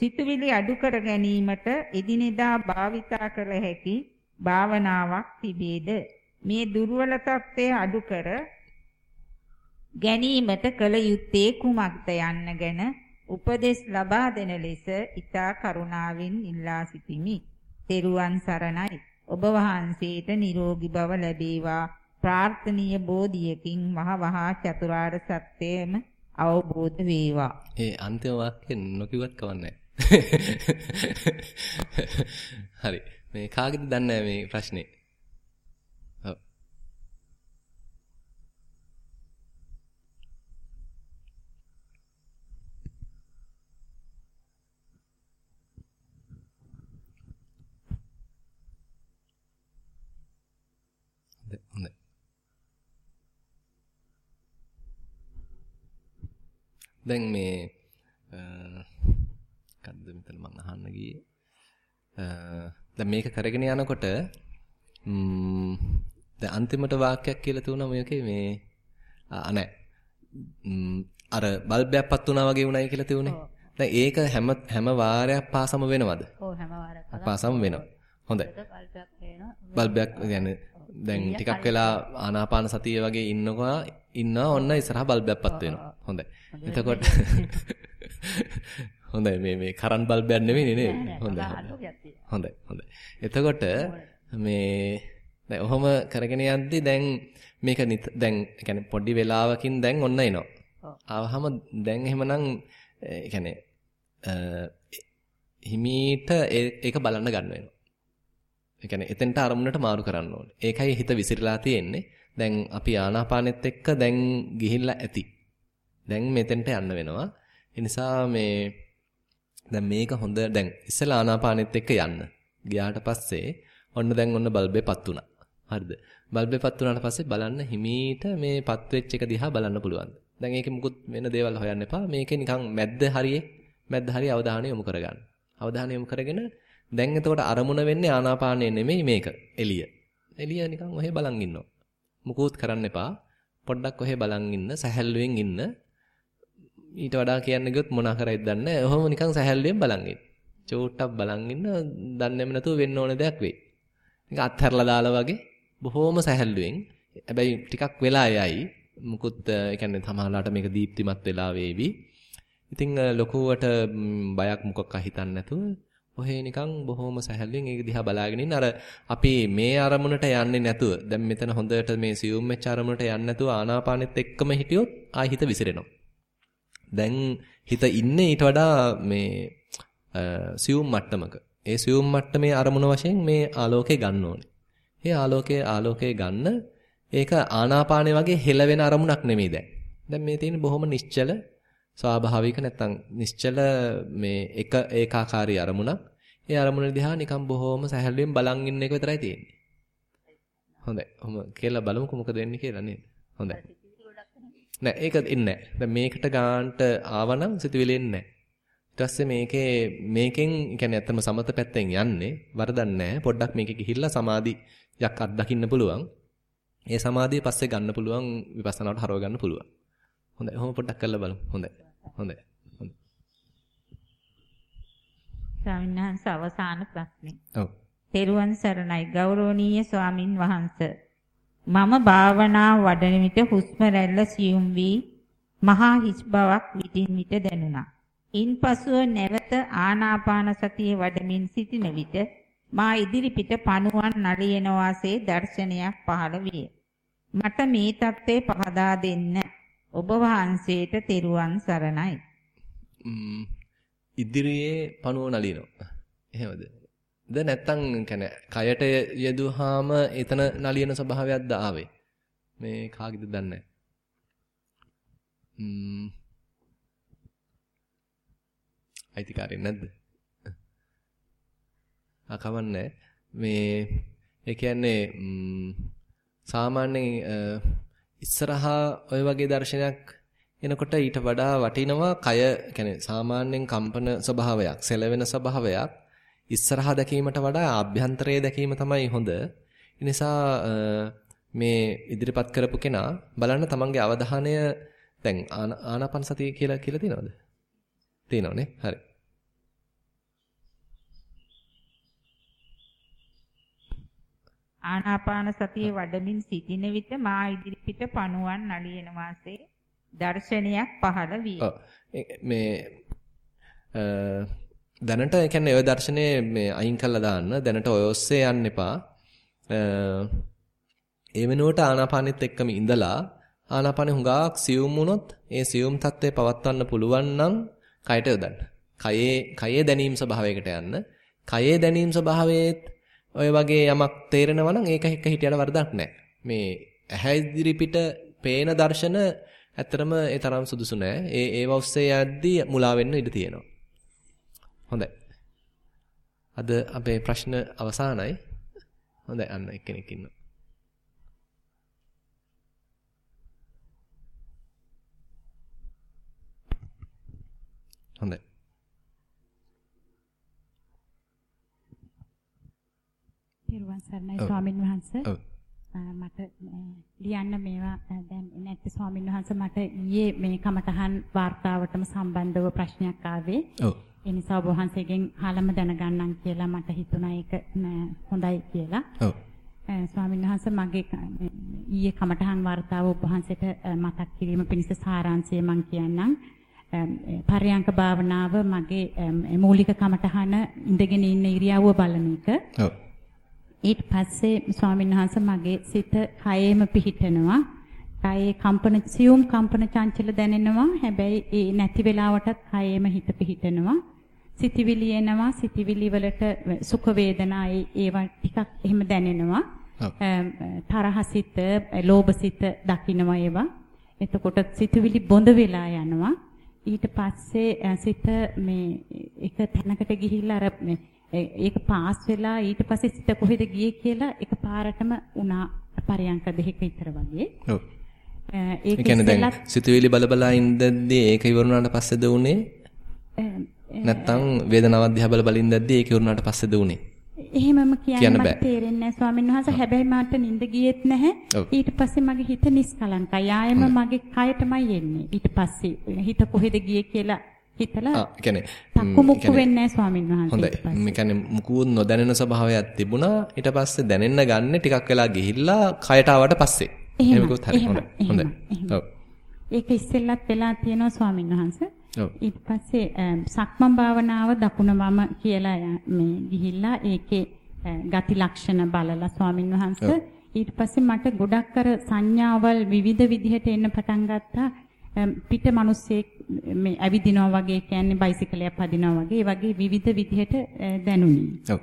සිතුවිලි අඩු කර ගැනීමට එදිනෙදා භාවිතා කළ හැකි භාවනාවක් තිබේද? මේ දුර්වල තත්ත්වය අඩු කර ගැනීමට කල යුත්තේ කුමක්ද යන්න ගැන උපදෙස් ලබා දෙන ලෙස ඊතා කරුණාවෙන් ඉල්ලා සිටිමි. තෙරුවන් සරණයි. ඔබ වහන්සේට නිරෝගී බව ලැබේවා. ප්‍රාර්ථනීය බෝධියකින් වහ වහා චතුරාර්ය සත්‍යයම අවබෝධ වේවා. ඒ අන්තිම වාක්‍ය නොකියවත් කවන්නේ හරි. මේ කාගෙද දන්නේ මේ ප්‍රශ්නේ? ඔව්. හොඳයි. දැන් මේ කද්ද මෙතන මම අහන්න ගියේ. දැන් මේක කරගෙන යනකොට ම්ම් දැන් අන්තිමට වාක්‍යයක් කියලා තුනම මේකේ මේ ආ නැහැ. අර බල්බයක් පත් වුණා වගේ වුණයි කියලා තියුනේ. දැන් ඒක හැම හැම වාරයක් පාසම වෙනවද? ඔව් හැම වාරයක් පාසම වෙනවා. හොඳයි. බල්බයක් වෙනවා. බල්බයක් يعني දැන් ටිකක් වෙලා ආනාපාන සතිය වගේ ඉන්නවා ඉන්නවා ඔන්න ඉස්සරහා බල්බයක් පත් වෙනවා. හොඳයි. එතකොට හොඳයි මේ මේ කරන් බල්බයක් නෙවෙයි නේද? හොඳයි. හොඳයි. හොඳයි. එතකොට මේ දැන් ඔහොම කරගෙන යද්දි දැන් මේක දැන් يعني පොඩි වෙලාවකින් දැන් ඔන්න එනවා. ආවහම දැන් එහෙමනම් يعني හිමීට ඒක බලන්න ගන්න වෙනවා. ඒ කියන්නේ එතෙන්ට අරමුණට මාරු කරන්න ඕනේ. ඒකයි හිත විසිරලා තියෙන්නේ. දැන් අපි ආනාපානෙත් එක්ක දැන් ගිහිල්ලා ඇති. දැන් මෙතෙන්ට යන්න වෙනවා. ඒ නිසා මේ දැන් මේක හොඳ දැන් ඉස්සලා ආනාපානෙත් එක්ක යන්න. ගියාට පස්සේ ඔන්න දැන් ඔන්න බල්බේපත් වුණා. හරිද? බල්බේපත් වුණාට පස්සේ බලන්න හිමීට මේ පත් වෙච්ච එක දිහා බලන්න පුළුවන්. දැන් ඒකේ මුකුත් වෙන දේවල් හොයන්න එපා. මේකේ නිකන් මැද්ද හරියේ මැද්ද හරිය අවධානය යොමු කරගන්න. අවධානය යොමු කරගෙන දැන් එතකොට අරමුණ වෙන්නේ ආනාපානය නෙමෙයි මේක. එළිය. එළිය නිකන් ඔහෙ බලන් ඉන්නවා. මුකුත් කරන්න එපා. පොඩ්ඩක් ඔහෙ බලන් ඉන්න, සැහැල්ලුවෙන් ඉන්න. ඊට වඩා කියන්න ගියොත් මොනා කරයිද දන්නේ නැහැ. ඔහොම නිකන් සැහැල්ලුවෙන් බලන් ඉන්න. චූට්ටක් බලන් ඉන්න, දන්නේම නැතුව වෙන්න ඕන දෙයක් වෙයි. නිකන් අත්හැරලා දාලා වගේ බොහොම සැහැල්ලුවෙන්. හැබැයි ටිකක් වෙලා යයි. මුකුත් ඒ කියන්නේ සමහරලාට මේක දීප්තිමත් වෙලා වේවි. ඉතින් ලොකුවට බයක් මොකක්ක හිතන්නේ නැතුව ඔහේ නිකන් බොහොම සැහැල්ලුවෙන් ඒක දිහා බලාගෙන ඉන්න අර අපි මේ අරමුණට යන්නේ නැතුව දැන් මෙතන හොඳට මේ සියුම් වෙච්ච අරමුණට යන්නේ නැතුව ආනාපානෙත් එක්කම හිටියොත් ආයි හිත විසිරෙනවා. දැන් හිත ඉන්නේ ඊට වඩා මේ සියුම් මට්ටමක. ඒ සියුම් මට්ටමේ අරමුණ වශයෙන් මේ ආලෝකය ගන්න ඕනේ. මේ ආලෝකයේ ආලෝකය ගන්න ඒක ආනාපානෙ වගේ හෙලවෙන අරමුණක් නෙමෙයි දැන්. දැන් මේ තියෙන බොහොම නිශ්චල ස්වාභාවික නැත්තම් නිශ්චල මේ එක ඒකාකාරී අරමුණක්. ඒ අරමුණ දිහා නිකන් බොහොම සැහැල්ලුවෙන් බලන් ඉන්න එක විතරයි තියෙන්නේ. හොඳයි. ඔහොම කියලා බලමුකෝ මොකද වෙන්නේ කියලා නේද? හොඳයි. නෑ ඒක ඉන්නේ නෑ. දැන් මේකට ගාන්ට ආවනම් සිතුවිලි එන්නේ නෑ. ඊට පස්සේ මේකේ මේකෙන් කියන්නේ ඇත්තම සමත පැත්තෙන් යන්නේ වරදක් නෑ. පොඩ්ඩක් මේකේ ගිහිල්ලා සමාධියක් අත්දකින්න පුළුවන්. ඒ සමාධිය පස්සේ ගන්න පුළුවන් විපස්සනාවට හරව ගන්න පුළුවන්. හොඳයි. ඔහොම පොඩ්ඩක් කරලා බලමු. හොඳයි. හොඳයි. හොඳයි. ස්වාමීන් වහන්සේ අවසාන ප්‍රශ්නේ. ඔව්. තෙරුවන් සරණයි ගෞරවනීය ස්වාමින් වහන්සේ. මම භාවනා වඩන විට හුස්ම රැල්ල සියුම් වී මහා හිස් බවක් විටින් විට දැනුණා. ඉන්පසුව නැවත ආනාපාන සතිය වඩමින් සිටින විට මා ඉදිරිපිට පණුවන් නලියන වාසේ දර්ශනයක් පහළ විය. මට මේ தත්ත්වය පහදා දෙන්න ඔබ වහන්සේට තෙරුවන් සරණයි. ඉදිරියේ පණුව නලියනවා. එහෙමද? ද නැත්තම් කියන්නේ කයට යෙදුවාම එතන නලියන ස්වභාවයක්ද ආවේ? මේ කාගෙද දන්නේ නැහැ. ම්ම් අයිතිකාරයෙන් නැද්ද? ආ කවන්නේ මේ ඒ කියන්නේ සාමාන්‍යයෙන් ඉස්සරහා ඔය වගේ දර්ශනයක් එනකොට ඊට වඩා වටිනවා කය කියන්නේ සාමාන්‍යයෙන් කම්පන ස්වභාවයක්, සෙලවෙන ස්වභාවයක් ඉස්සරහා දැකීමට වඩා ආභ්‍යන්තරයේ දැකීම තමයි හොඳ. ඒ නිසා මේ ඉදිරිපත් කරපු කෙනා බලන්න තමන්ගේ අවධානය දැන් ආනාපාන සතිය කියලා කියලා තියෙනවද? තියෙනවනේ. හරි. ආනාපාන සතිය වඩමින් සිටින විට මා ඉදිරිපිට පණුවන් නලියන වාසේ දර්ශනයක් පහළ විය. මේ දැනට ඒ කියන්නේ ඔය දර්ශනේ මේ අයින් කරලා දාන්න. දැනට ඔය ඔස්සේ යන්න එපා. ඒ වෙනුවට ආනාපානෙත් එක්කම ඉඳලා ආනාපානෙ හුඟක් සියුම් වුණොත් ඒ සියුම් තත්ත්වය පවත්වන්න පුළුවන් නම් කයට යොදන්න. කයේ කයේ දැනීම් ස්වභාවයකට යන්න. කයේ දැනීම් ස්වභාවයේත් ඔය වගේ යමක් තේරෙනවා නම් ඒක එක්ක හිටියට වරදක් නැහැ. මේ ඇහැ ඉදිරි පිට පේන දර්ශන ඇත්තරම ඒ තරම් සුදුසු නෑ. ඒ ඒව ඔස්සේ යද්දී මුලා වෙන්න ඉඩ තියෙනවා. හොඳයි. අද අපේ ප්‍රශ්න අවසానයි. හොඳයි අන්න එක්කෙනෙක් ඉන්නවා. හොඳයි. පෙරුවන් සරණයි ස්වාමින් වහන්සේ. මට ලියන්න මේවා දැන් නැති ස්වාමින් වහන්සේ මට ඊයේ මේ කමටහන් වார்த்தාවටම සම්බන්ධව ප්‍රශ්නයක් ආවේ. ඔව්. ඒ නිසා ඔබ වහන්සේගෙන් හාලම දැනගන්නම් කියලා මට හිතුණා ඒක හොඳයි කියලා. ඔව්. ස්වාමීන් වහන්සේ මගේ ඊයේ කමටහන් වார்த்தාව ඔබ වහන්සේට මතක් කිරීම පිණිස සාරාංශය මම කියන්නම්. පරයන්ක භාවනාව මගේ මූලික කමටහන ඉඳගෙන ඉන්න ඉරියව්ව බලන එක. ඔව්. ඊට පස්සේ ස්වාමීන් වහන්සේ මගේ සිත කයෙම පිහිටනවා. කයේ කම්පන සියුම් කම්පන චංචල දැනෙනවා. හැබැයි ඒ නැති වෙලාවටත් කයෙම හිත පිහිටනවා. සිතිවිලි එනවා. සිතිවිලි වලට සුඛ වේදනා ඒවා ටිකක් එහෙම දැනෙනවා. තරහසිත, ලෝභසිත දකින්නවා ඒවා. එතකොට සිතුවිලි බොඳ වෙලා යනවා. ඊට පස්සේ සිත මේ එක තැනකට ගිහිල්ලා අර ඒක පාස් වෙලා ඊට පස්සේ සිත කොහෙද ගියේ කියලා එක පාරටම උනා පරයන්ක දෙකක විතර වගේ. ඔව්. ඒක කියන්නේ දැන් සිතුවිලි බලබලා ඉඳද්දී ඒක ඉවරුණාට පස්සේද උනේ? නැත්තම් වේදනාවක් දිහා බල බල ඉඳද්දී ඒක ඉවරුණාට පස්සේද උනේ? එහෙමම කියන්න මට තේරෙන්නේ නැහැ ස්වාමීන් වහන්සේ. හැබැයි මට නිින්ද ගියෙත් නැහැ. ඊට පස්සේ මගේ හිත නිස්කලංකයි. ආයෙම මගේ කයටමයි එන්නේ. ඊට පස්සේ හිත කොහෙද ගියේ කියලා හිතලා ආ කියන්නේ තක්කු මුක්කු වෙන්නේ නැහැ ස්වාමීන් වහන්සේ. හොඳයි. මේ කියන්නේ මුකුත් නොදැනෙන ස්වභාවයක් තිබුණා. ඊට පස්සේ දැනෙන්න ගන්න ටිකක් වෙලා ගිහිල්ලා කයට ආවට පස්සේ. එහෙමකුත් හරි හොඳයි. හොඳයි. ඔව්. ඒක ඉස්සෙල්ලත් වෙලා තියෙනවා ස්වාමීන් වහන්සේ. ඔව්. ඊට පස්සේ සක්මන් භාවනාව දකුණ වම කියලා මේ ගිහිල්ලා ඒකේ ගති ලක්ෂණ බලලා ස්වාමින් වහන්සේ ඊට පස්සේ මට ගොඩක් අර සංඥාවල් විවිධ විදිහට එන්න පටන් ගත්තා පිට මිනිස්සෙක් මේ ඇවිදිනවා වගේ කියන්නේ බයිසිකලයක් පදිනවා වගේ ඒ වගේ විවිධ විදිහට දැනුනි. ඔව්.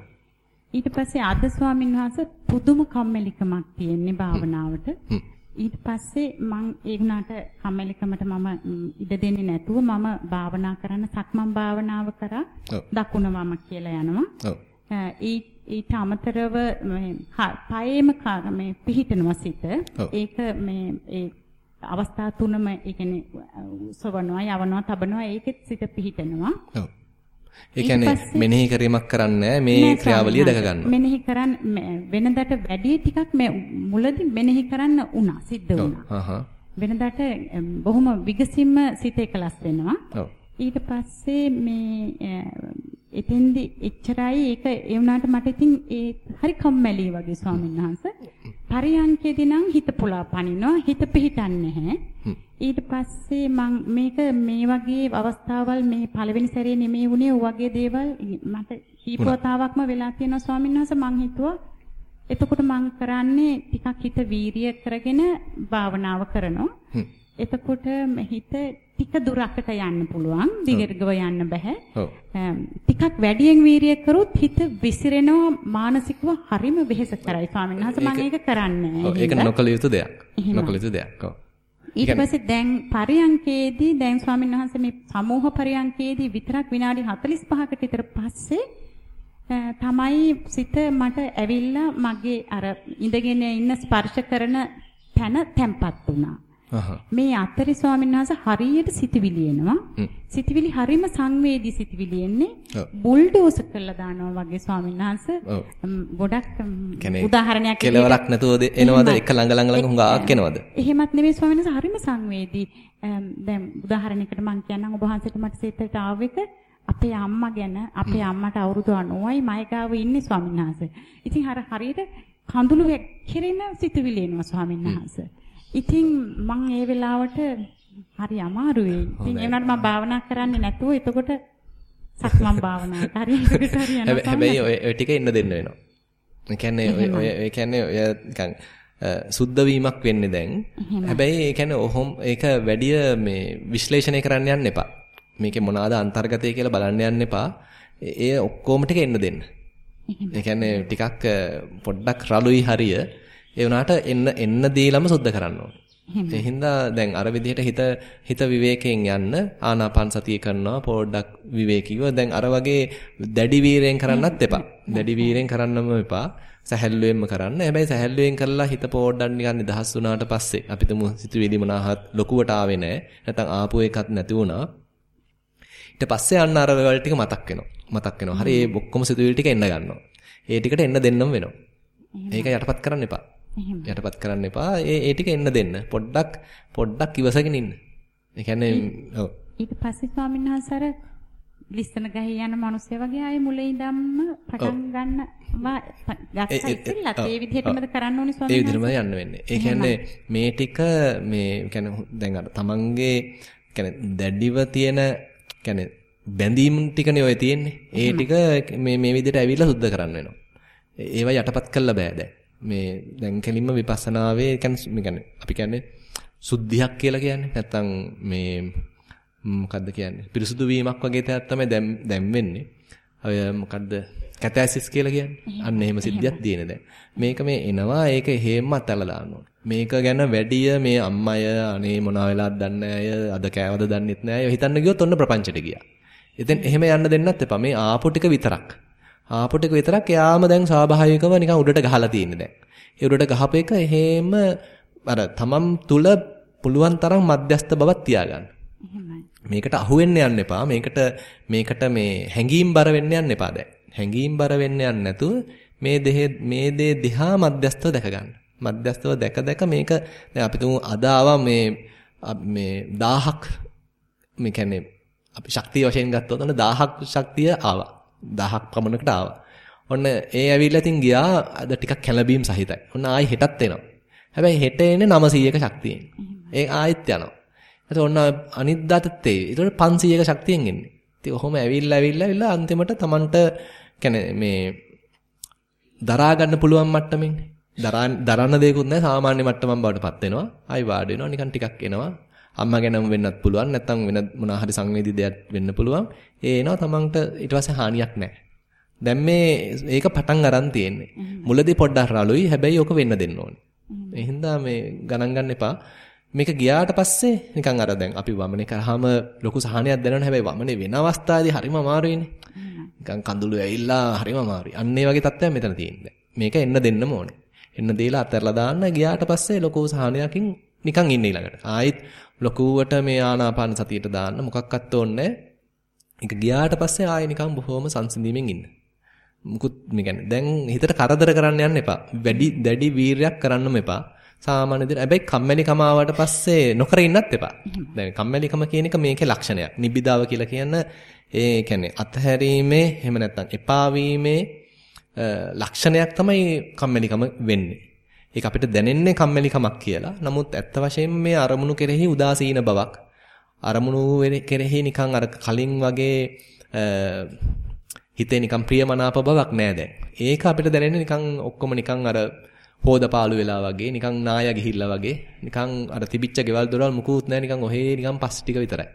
ඊට පස්සේ ආද ස්වාමින් වහන්සේ පුදුම කම්මැලිකමක් තියෙන්නේ භාවනාවට. ඊට පස්සේ මං ඒ වුණාට කම්මැලිකමට මම ඉඩ දෙන්නේ නැතුව මම භාවනා කරන සක්මන් භාවනාව කරා දකුණ වම කියලා යනවා. ඔව්. ඊට අමතරව මේ පයේම මේ පිහිටනවා සිත. ඒක මේ ඒ අවස්ථා තුනම ඒ කියන්නේ සවනවා යවනවා තබනවා ඒකෙත් සිත පිහිටනවා. ඔව්. ඒ කියන්නේ මෙනෙහි කිරීමක් කරන්නේ මේ ක්‍රියාවලිය දැක ගන්න. මෙනෙහි කරන් වෙනදට වැඩි ටිකක් මේ මුලදී මෙනෙහි කරන්න උනා සිද්ධ වුණා. වෙනදට බොහොම විගසින්ම සිත එකලස් වෙනවා. ඔව්. ඊට පස්සේ මේ එතෙන්දි එච්චරයි ඒක ඒ වුණාට මට ඉතින් ඒ හරි කම්මැලි වගේ ස්වාමීන් වහන්සේ. පරියන්කේදී නම් හිත පුලා පනිනවා හිත පිහිටන්නේ නැහැ. ඊට පස්සේ මම මේක මේ වගේ අවස්ථාවල් මේ පළවෙනි සැරේ නෙමෙයි වුණේ ඔය වගේ දේවල් මට කීපවතාවක්ම වෙලා තියෙනවා ස්වාමීන් වහන්සේ මං හිතුවා එතකොට මං කරන්නේ ටිකක් හිත වීරිය කරගෙන භාවනාව කරනවා. එතකොට හිත ටික දුරකට යන්න පුළුවන්. දිගටම යන්න බෑ. ටිකක් වැඩියෙන් වීරිය කරොත් හිත විසිරෙනවා මානසිකව හරිම වෙහෙස කරයි. ස්වාමීන් වහන්සේ මම ඒක කරන්නේ ඒක නොකල යුතු දෙයක්. නොකල යුතු දෙයක්. ඔව්. ඊට පස්සේ දැන් පරියන්කේදී දැන් ස්වාමීන් වහන්සේ මේ සමූහ පරියන්කේදී විතරක් විනාඩි 45කට විතර පස්සේ තමයි සිත මට ඇවිල්ලා මගේ අර ඉඳගෙන ඉන්න ස්පර්ශ කරන තැන තැම්පත් වුණා. මේ අතරේ ස්වාමීන් වහන්සේ හරියට සිතවිලි එනවා. සිතවිලි හරිම සංවේදී සිතවිලි එන්නේ. බුල්ඩෝසර් කරලා දානවා වගේ ස්වාමීන් වහන්සේ. ගොඩක් උදාහරණයක් කෙලවරක් නැතුව එනවද? එක ළඟ ළඟ ළඟ හුඟක් එනවද? එහෙමත් නෙමෙයි ස්වාමීන් වහන්සේ හරිම සංවේදී. දැන් උදාහරණයකට මම කියන්නම් ඔබ වහන්සේට මට සිතට ආව එක අපේ අම්මා ගැන අපේ අම්මට අවුරුදු 90යි මය ගාව ඉන්නේ ස්වාමීන් වහන්සේ. ඉතින් අර හරියට කඳුළු වැක්කිරෙන සිතුවිලි එනවා ස්වාමීන් වහන්සේ. ඉතින් මම ඒ වෙලාවට හරි අමාරුයි. ඉතින් ඒ වුණාට මම භාවනා කරන්නේ නැතුව එතකොට සක්මන් භාවනාවට හරි හරි යනවා. හැබැයි ඔය ටික එන්න දෙන්න වෙනවා. ඒ කියන්නේ ඔය ඒ කියන්නේ ඔය නිකන් සුද්ධ වීමක් වෙන්නේ දැන්. හැබැයි ඒ කියන්නේ ඔහොම ඒක වැඩි මේ විශ්ලේෂණය කරන්න යන්න එපා. මේකේ මොනවාද අන්තර්ගතය කියලා බලන්න යන්න එපා. ඒ ඔක්කොම ටික එන්න දෙන්න. ඒ කියන්නේ ටිකක් පොඩ්ඩක් රළුයි හරිය. ඒ වුණාට එන්න එන්න දීලම සුද්ධ කරන්න ඕනේ. ඒ හින්දා දැන් අර විදිහට හිත හිත විවේකයෙන් යන්න ආනාපාන සතිය කරනවා පොඩ්ඩක් විවේකීව දැන් අර වගේ දැඩි වීරයෙන් කරන්නත් එපා. දැඩි වීරයෙන් කරන්නම එපා. සැහැල්ලුවෙන්ම කරන්න. හැබැයි සැහැල්ලුවෙන් කරලා හිත පොඩ්ඩක් නිකන් නිදහස් වුණාට පස්සේ අපිට සිතුවිලි මොනහත් ලොකුවට ආවේ නැහැ. නැත්නම් ආපු එකක් නැති වුණා. ඊට පස්සේ අන්න අර වල ටික මතක් වෙනවා. මතක් වෙනවා. හරි ඒ ඔක්කොම සිතුවිලි ටික එන්න ගන්නවා. ඒ ටිකට එන්න දෙන්නම වෙනවා. ඒක යටපත් කරන්න එපා. යටපත් කරන්න එපා. ඒ ඒ ටික එන්න දෙන්න. පොඩ්ඩක් පොඩ්ඩක් ඉවසගෙන ඉන්න. ඒ කියන්නේ ඔව්. ඊට පස්සේ ස්වාමීන් වහන්සේ අර ලිස්සන ගහේ යන මිනිස්සු වගේ ආයේ මුලින් ඉඳන්ම පටන් ගන්නවා ගත්තා ඉතින්ලත් ඒ විදිහටමද කරන්න ඕනේ ස්වාමීන් ඒ විදිහටම යන්න වෙන්නේ. ඒ කියන්නේ මේ ටික මේ කියන්නේ දැන් අර තමන්ගේ කියන්නේ දැඩිව තියෙන කියන්නේ බැඳීම් ටිකනේ ඔය තියෙන්නේ. ඒ ටික මේ මේ විදිහට ඇවිල්ලා සුද්ධ කරන්න වෙනවා. ඒවා යටපත් කළා බෑ දැන්. මේ දැන් කෙලින්ම විපස්සනාවේ කියන්නේ අපි කියන්නේ සුද්ධියක් කියලා කියන්නේ. නැත්තම් මේ මොකද්ද කියන්නේ? පිරිසුදු වීමක් වගේ තැනක් තමයි දැන් දැන් වෙන්නේ. ඔය මොකද්ද? කැතැසිස් කියලා කියන්නේ. අන්න එහෙම සිද්ධියක් තියෙන දැන්. මේක මේ එනවා ඒක හේම්ම අතලා දාන්න මේක ගැන වැඩිය මේ අම්මය අනේ මොනවා වෙලාද දන්නේ අය අද කෑවද දන්නෙත් නෑ අය හිතන්න ගියොත් ඔන්න ප්‍රපංචයට ගියා. ඉතින් එහෙම යන්න දෙන්නත් එපා. මේ ආපු ටික විතරක්. ආපු ටික විතරක් එයාම දැන් ස්වාභාවිකව නිකන් උඩට ගහලා තියෙන්නේ දැන්. ඒ උඩට ගහපු එක එහෙම අර තමම් තුල පුළුවන් තරම් මධ්‍යස්ත බවක් තියාගන්න. මේකට අහු වෙන්න යන්න එපා. මේකට මේකට මේ හැංගීම් බර වෙන්න යන්න එපා දැන්. හැංගීම් බර වෙන්න යන්න නැතුව මේ දෙහ මේ දේ දිහා මධ්‍යස්තව දැක ගන්න. මධ්‍යස්තව දැක දැක මේක දැන් අපි තුමු අද ආවා මේ මේ 1000ක් මේ කියන්නේ අපි ශක්තිය වශයෙන් ගත්තොත් ඔන්න 1000ක් ශක්තිය ආවා. 1000ක් පමණකට ආවා. ඔන්න ඒ ඇවිල්ලා ඉතින් ගියා අද ටිකක් කැළඹීම් සහිතයි. ඔන්න ආයි හෙටත් එනවා. හැබැයි හෙට එන්නේ 900ක ශක්තියෙන්. ඒ ආයෙත් යනවා. එතකොට ඔන්න අනිද්දාටත් ඒ. ඒතකොට 500ක ශක්තියෙන් එන්නේ. ඉතින් ඔහොම ඇවිල්ලා ඇවිල්ලා ඇවිල්ලා අන්තිමට Tamanට කියන්නේ මේ දරා ගන්න පුළුවන් මට්ටමින් දරන්න දෙයක්වත් නැහැ සාමාන්‍ය මට්ටමක් බවට පත් වෙනවා. ආයි වාඩි වෙනවා නිකන් ටිකක් එනවා. අම්මා ගැනම වෙන්නත් පුළුවන් නැත්නම් වෙන මොනවා හරි සංවේදී දෙයක් වෙන්න පුළුවන්. ඒ එනවා Tamanට ඊට පස්සේ හානියක් නැහැ. දැන් මේ ඒක පටන් අරන් තියෙන්නේ. මුලදී පොඩ්ඩක් රළුයි හැබැයි ඕක වෙන්න දෙන්න ඕනේ. ඒ හින්දා මේ ගණන් ගන්න එපා. මේක ගියාට පස්සේ නිකන් අර දැන් අපි වමනේ කරාම ලොකු සහනයක් දැනෙනවා හැබැයි වමනේ වෙන අවස්ථාවේදී හරිම අමාරුයිනේ. නිකන් කඳුළු ඇවිල්ලා හරිම අමාරුයි. අන්න ඒ වගේ තත්ත්වයක් මෙතන තියෙන්නේ. මේක එන්න දෙන්නම ඕනේ. එන්න දීලා අතහැරලා දාන්න ගියාට පස්සේ ලොකු සහනයකින් නිකන් ඉන්නේ ළඟට. ආයෙත් ලොකුවට මේ ආනාපාන සතියට දාන්න මොකක්වත් ඕනේ ඒක ගියාට පස්සේ ආයෙ නිකන් බොහොම සංසිඳීමෙන් ඉන්න. මුකුත් මේ කියන්නේ දැන් හිතට කරදර කරන්න යන්න එපා. වැඩි දැඩි වීරයක් කරන්නම එපා. සාමාන්‍ය විදිහට හැබැයි කම්මැලිකම ආවට පස්සේ නොකර ඉන්නත් එපා. දැන් කම්මැලිකම කියන එක මේකේ ලක්ෂණයක්. නිබ්බිදාව කියලා කියන ඒ කියන්නේ අත්හැරීමේ එහෙම නැත්නම් එපා වීමේ ලක්ෂණයක් තමයි කම්මැලිකම වෙන්නේ. ඒක අපිට දැනෙන්නේ කම්මැලිකමක් කියලා. නමුත් ඇත්ත වශයෙන්ම මේ අරමුණු කෙරෙහි උදාසීන බවක් අරමුණු කෙරෙහි නිකන් අර කලින් වගේ හිතේ නිකන් ප්‍රියමනාප බවක් නෑ දැන්. ඒක අපිට දැනෙන්නේ නිකන් ඔක්කොම නිකන් අර හෝදපාලු වෙලා වගේ නිකන් නාය ගිහිල්ලා වගේ නිකන් අර තිබිච්ච ගෙවල් දොරවල් මුකුත් නැහැ නිකන් ඔහේ නිකන් පස් ටික විතරයි.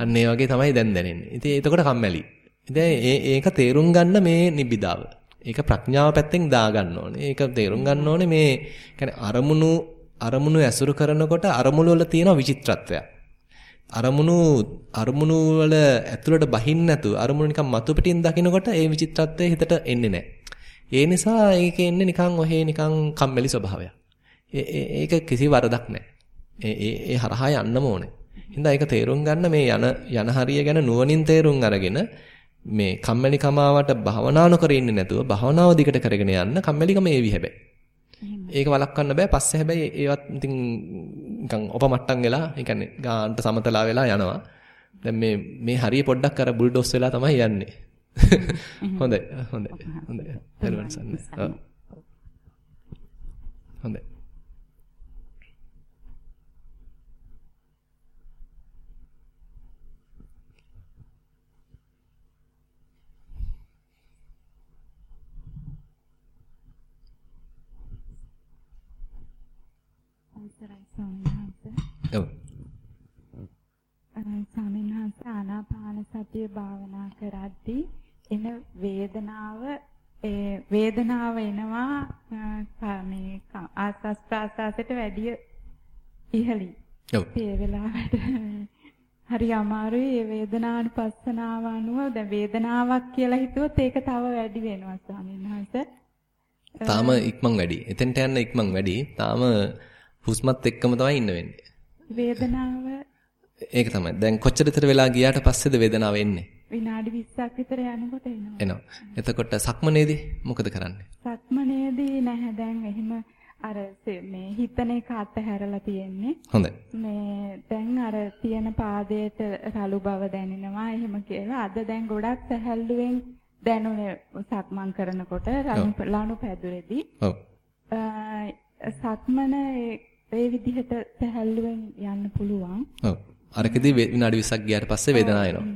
අන්න ඒ වගේ තමයි දැන් දැනෙන්නේ. ඉතින් එතකොට කම්මැලි. ඉතින් ඒක තේරුම් ගන්න මේ නිබ්බිදාව. ඒක ප්‍රඥාව පැත්තෙන් දා ගන්න ඕනේ. ඒක තේරුම් ගන්න ඕනේ මේ කියන්නේ අරමුණු අරමුණු ඇසුරු කරනකොට අරමුණු වල තියෙන විචිත්‍රත්වයක්. අරමුණු අරමුණු වල ඇතුළට බහින්න නැතුව අරමුණු නිකන් මතු පිටින් දකිනකොට ඒ විචිත්‍රත්වය හිතට එන්නේ නැහැ. ඒ නිසා ඒකේ එන්නේ නිකන් ඔහේ නිකන් කම්මැලි ස්වභාවයක්. ඒක කිසි වරදක් නැහැ. ඒ ඒ ඒ හරහා යන්නම ඕනේ. හින්දා ඒක තේරුම් ගන්න මේ යන යන හරිය ගැන නුවණින් තේරුම් අරගෙන මේ කම්මැලි කමාවට භවනා නොකර ඉන්නේ නැතුව භවනාව දිගට කරගෙන යන්න කම්මැලිකම ඒවි හැබැයි. ඒක වළක්වන්න බෑ. පස්සේ හැබැයි ඒවත් ඉතින් නිකන් ඔපමට්ටම් වෙලා, ඒ කියන්නේ ගාන්ට සමතලා වෙලා යනවා. දැන් මේ මේ හරිය පොඩ්ඩක් අර බුල්ඩොස් වෙලා තමයි යන්නේ. හොඳයි හොඳයි හොඳයි. හොඳයි. අවසරයි ස්වාමීන් වහන්සේ. ඔව්. ස්වාමීන් වහන්සේ ආනාපාන සතිය භාවනා කරද්දී එන වේදනාව ඒ වේදනාව එනවා මේ ආස්වාස් ප්‍රාස්වාසයට වැඩිය ඉහළින්. ඔව්. ඒ වෙලාවට හරි අමාරුයි ඒ වේදනානුපස්සනාව අනුව දැන් වේදනාවක් කියලා හිතුවොත් ඒක තව වැඩි වෙනවා ස්වාමීන් වහන්සේ. තාම ඉක්මන් වැඩි. එතෙන්ට යන්න ඉක්මන් වැඩි. තාම හුස්මත් එක්කම තමයි ඉන්න වෙන්නේ. වේදනාව ඒක තමයි. දැන් කොච්චර විතර වෙලා ගියාට පස්සේද වේදනාව එන්නේ? විනාඩි 20ක් විතර යනකොට එනවා. එනවා. එතකොට සක්මනේදී මොකද කරන්නේ? සක්මනේදී නැහැ දැන් එහෙම අර මේ හිතන එක අතහැරලා තියෙන්නේ. හොඳයි. මේ දැන් අර තියෙන පාදයට රළු බව දැනෙනවා එහෙම කියලා. අද දැන් ගොඩක් සැහැල්ලුවෙන් දැනුනේ සක්මන් කරනකොට ලණු පැදුරේදී. ඔව්. සක්මන ඒ විදිහට සැහැල්ලුවෙන් යන්න පුළුවන්. ඔව්. අරකදී විනාඩි 20ක් ගියාට පස්සේ වේදනාව එනවා.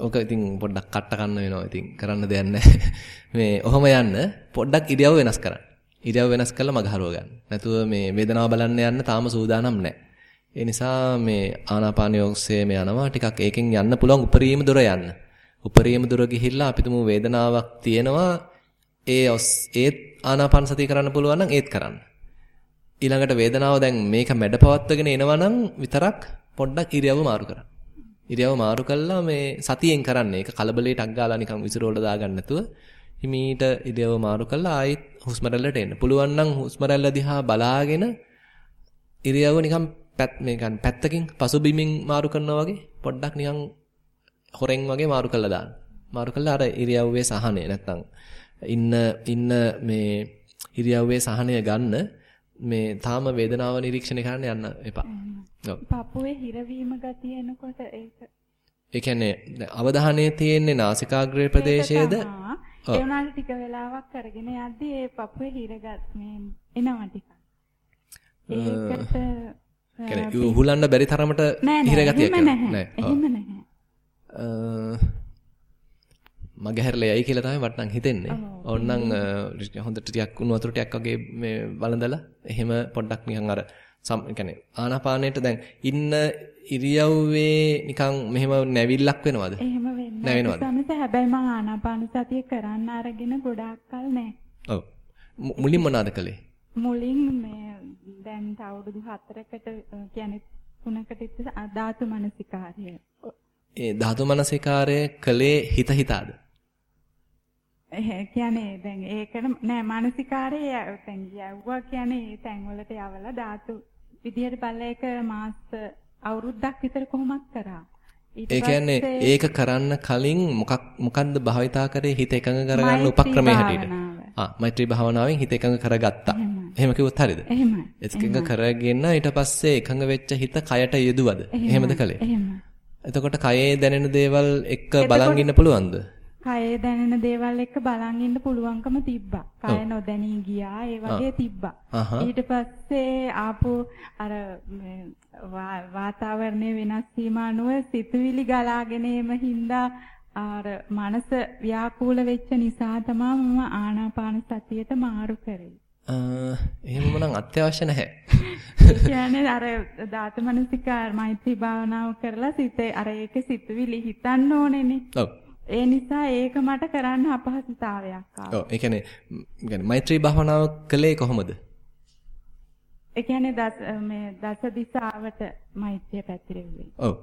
ඕක ඉතින් පොඩ්ඩක් කට්ට ගන්න වෙනවා. ඉතින් කරන්න දෙයක් නැහැ. මේ ඔහොම යන්න පොඩ්ඩක් ඉරියව් වෙනස් කරන්න. ඉරියව් වෙනස් කරලා මග හරව ගන්න. නැතුව මේ වේදනාව බලන්න යන්න තාම සූදානම් නැහැ. ඒ නිසා මේ ආනාපාන යෝගසේ මේ යනවා ටිකක් ඒකෙන් යන්න පුළුවන් උපරිම දුර යන්න. උපරිම දුර ගිහිල්ලා අපි තුමු වේදනාවක් තියෙනවා ඒ ඒත් ආනාපාන සතිය කරන්න පුළුවන් නම් ඒත් කරන්න. ඊළඟට වේදනාව දැන් මේක මැඩපවත්වගෙන එනවා නම් විතරක් පොඩ්ඩක් ඉරියව්ව මාරු කරන්න. ඉරියව්ව මාරු කළා මේ සතියෙන් කරන්න. ඒක කලබලයට අග්ගාලා නිකන් විසිරෝල දාගන්න නැතුව හිමීට ඉරියව්ව මාරු කළා ආයෙත් හුස්ම රැල්ලට එන්න. පුළුවන් නම් හුස්ම රැල්ල දිහා බලාගෙන ඉරියව්ව නිකන් පැත් මේකන් පැත්තකින් පසුබිමින් මාරු කරනවා වගේ පොඩ්ඩක් නිකන් හොරෙන් වගේ මාරු කළා දාන්න. මාරු කළා අර ඉරියව්වේ සහනය නැත්තම් ඉන්න ඉන්න මේ ඉරියව්වේ සහනය ගන්න මේ තාම වේදනාව නිරීක්ෂණය කරන්න යන්න එපා. ඔව්. පපුවේ හිරවීම ගතිය එනකොට ඒක ඒ කියන්නේ අවධානය තියෙන්නේ නාසිකාග්‍රේ ප්‍රදේශයේද? ඒ වුණාට ටික වෙලාවක් කරගෙන යද්දී ඒ පපුවේ හිරගත් මේ එනවා ටිකක්. ඒකට කියන්නේ උහුලන්න බැරි තරමට හිරගතියක් නෑ. එහෙම නැහැ. මගේ හැරලා යයි කියලා තමයි මට නම් හිතෙන්නේ. ඕන්නම් හොඳට ටිකක් උණු වතුර ටිකක් වගේ මේ වළඳලා එහෙම පොඩ්ඩක් නිකන් අර කියන්නේ ආනාපානයට දැන් ඉන්න ඉරියව්වේ නිකන් මෙහෙම නැවිල්ලක් වෙනවද? එහෙම වෙන්නේ. නැවෙනවද? සමහර හැබැයි මම ආනාපාන සතිය කරන්න අරගෙන ගොඩාක් කල නැහැ. ඔව්. මුලින් මොනවාද කළේ? මුලින් මේ දැන් අවුරුදු 4කට කියන්නේ 3කට ඉස්සර ධාතු මනසිකාර්ය. ඒ ධාතු මනසිකාර්ය කළේ හිත හිතාද? කියන්නේ දැන් ඒකට නෑ මානසිකාරේ දැන් යවුවා කියන්නේ තැන් වලට යවලා ධාතු විදියට බලලා ඒක මාස අවුරුද්දක් විතර කොහොමත් කරා. ඒ කියන්නේ ඒක කරන්න කලින් මොකක් මොකන්ද භාවිතා කරේ හිත එකඟ කරගන්න උපක්‍රමයේ හැටියට. ආ මෛත්‍රී භාවනාවෙන් හිත එකඟ කරගත්තා. එහෙම කිව්වොත් හරියද? එහෙමයි. එකඟ කරගෙන ඊට පස්සේ එකඟ වෙච්ච හිත කයට යෙදුවද? එහෙමද කළේ? එහෙමයි. එතකොට කයේ දැනෙන දේවල් එක්ක බලන් ඉන්න පුළුවන්ද? කයේ දැනෙන දේවල් එක්ක බලන් ඉන්න පුළුවන්කම තිබ්බා. කය නොදැනී ගියා ඒ වගේ තිබ්බා. ඊට පස්සේ ආපු අර වාතාවරණයේ වෙනස් වීම අනුව සිතුවිලි ගලාගෙන එම හින්දා අර මනස ව්‍යාකූල වෙච්ච නිසා තමයි මම ආනාපාන සතියට මාරු කරේ. එහෙමම නම් අත්‍යවශ්‍ය නැහැ. කියන්නේ අර ධාතු මනසිකාර මෛත්‍රී භාවනාව කරලා සිතේ අර ඒකේ සිතුවිලි හිතන්න ඕනේනේ. ඔව්. ඒ නිසා ඒක මට කරන්න අපහසුතාවයක් ආවා. ඔව් ඒ කියන්නේ කියන්නේ මෛත්‍රී භාවනාව කළේ කොහොමද? ඒ කියන්නේ දස මේ දස දිසාවට මෛත්‍රිය පැතිරෙන්නේ. ඔව්.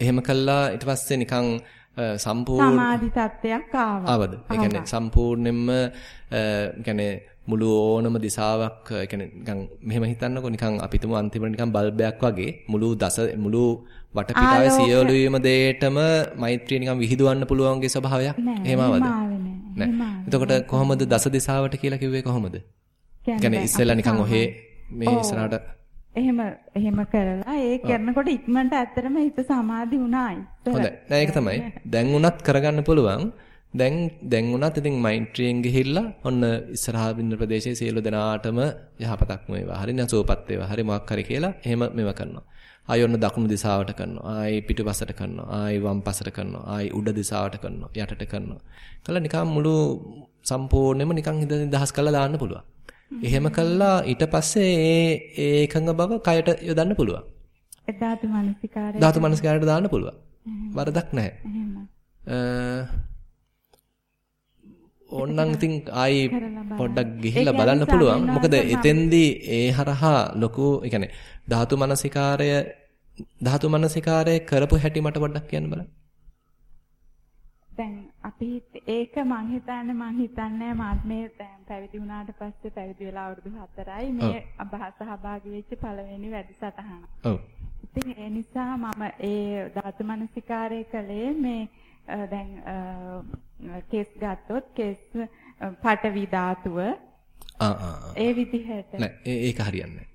එහෙම කළා ඊට පස්සේ නිකන් සම්පූර්ණ සමාධි තත්ත්වයක් ආවා. ආවද? ඒ කියන්නේ සම්පූර්ණයෙන්ම කියන්නේ මුළු ඕනම දිශාවක් ඒ කියන්නේ නිකන් මෙහෙම හිතන්නකෝ නිකන් අපිටම අන්තිමට නිකන් බල්බයක් වගේ මුළු දස මුළු වටපිටාවේ සියලු වීම දෙයටම මෛත්‍රිය නිකන් විහිදුවන්න පුළුවන්ගේ ස්වභාවයක් එහෙම ආවද? නෑ. එතකොට කොහොමද දස දිශාවට කියලා කිව්වේ කොහොමද? කියන්නේ ඉස්සෙල්ලා නිකන් ඔහේ මේ ඉස්සරහට එහෙම එහෙම කරලා ඒ කරනකොට ඉක්මනට ඇත්තටම හිත සමාධි වුණා. හොඳයි. දැන් ඒක තමයි. දැන් උනත් කරගන්න පුළුවන්. දැන් දැන් උනත් ඉතින් මෛත්‍රියෙන් ගිහිල්ලා ඔන්න ඉස්සරහා බින්ද ප්‍රදේශයේ සියලු දෙනාටම යහපතක් වේවා. හරි නසෝපත් වේවා. හරි මොකක් හරි කියලා එහෙම මෙව කරනවා. ආයි ඔන්න දකුණු දිශාවට කරනවා. ආයි පිටුපසට කරනවා. ආයි වම් පසට කරනවා. ආයි උඩ දිශාවට කරනවා. යටට කරනවා. කළා නිකන් මුළු සම්පූර්ණයෙන්ම නිකන් හිත නිදහස් කරලා දාන්න පුළුවන්. එහෙම කළා ඊට පස්සේ ඒ ඒ එකඟ බව කයට යොදන්න පුළුවන්. ධාතු මනසිකාරය. ධාතු මනසිකාරයට දාන්න පුළුවන්. වරදක් නැහැ. ඕන්නම් ඉතින් ආයි පොඩ්ඩක් ගිහිල්ලා බලන්න පුළුවන්. මොකද එතෙන්දී ඒ හරහා ලොකු, ඒ කියන්නේ ධාතු මනසිකාරය ධාතු මනසිකාරය කරපු හැටි මට පොඩ්ඩක් කියන්න බලන්න. දැන් අපි ඒක මං හිතන්නේ මං හිතන්නේ මාත් මේ පැවිදි වුණාට පස්සේ පැවිදි වෙලා අවුරුදු 4යි මේ අභාස සහභාගී වෙච්ච පළවෙනි වැඩසටහන. ඔව්. ඉතින් ඒ නිසා මම ඒ ධාතු මනසිකාරය කළේ මේ දැන් කේස් ගත්තොත් කේස් පටවි ධාතුව ඒ විදිහට නෑ ඒක හරියන්නේ නෑ.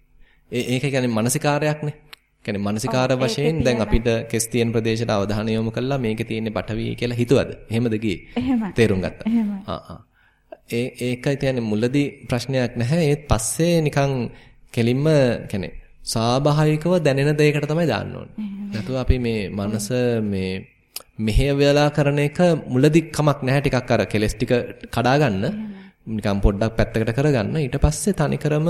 ඒක කියන්නේ මානසිකාරයක්නේ. කියන්නේ මානසිකාර වශයෙන් දැන් අපිට කෙස් තියෙන ප්‍රදේශයට අවධානය යොමු කළා මේකේ තියෙන්නේ පටවි කියලා හිතුවද? එහෙමද ගියේ? තේරුම් ගත්තා. ඒ ඒකයි කියන්නේ මුලදී ප්‍රශ්නයක් නැහැ. ඒත් පස්සේ නිකන් කෙලින්ම කියන්නේ ස්වාභාවිකව දැනෙන දෙයකට තමයි දාන්න ඕනේ. නැතුව අපි මේ මනස මේ මෙහෙය වෙලා කරන එක මුලදි කමක් නැහැ ටිකක් අර කෙලස් ටික කඩා ගන්න. නිකන් පොඩ්ඩක් පැත්තකට කරගන්න. ඊට පස්සේ තනිකරම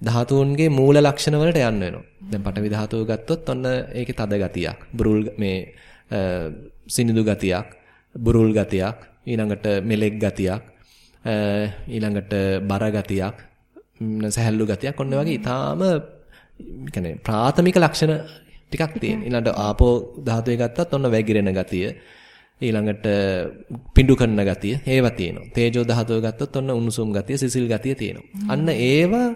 ධාතුන්ගේ මූල ලක්ෂණ වලට යන්න වෙනවා. දැන් පටවි ධාතුව ගත්තොත් ඔන්න ඒකේ තද ගතියක්, බුරුල් මේ සිනිඳු ගතියක්, බුරුල් ගතියක්, ඊළඟට මෙලෙක් ගතියක්, ඊළඟට බර ගතියක්, සැහැල්ලු ගතියක් ඔන්න වගේ ඊටාම කියන්නේ ප්‍රාථමික ලක්ෂණ ටිකක් තියෙන. ඊළඟට ආපෝ ධාතුවේ ගත්තත් ඔන්න වැగిරෙන ගතිය. ඊළඟට පිඬු කරන ගතිය ඒවා තියෙනවා. තේජෝ ධාතුව ගත්තොත් ඔන්න උණුසුම් ගතිය, සිසිල් ගතිය තියෙනවා. අන්න ඒවා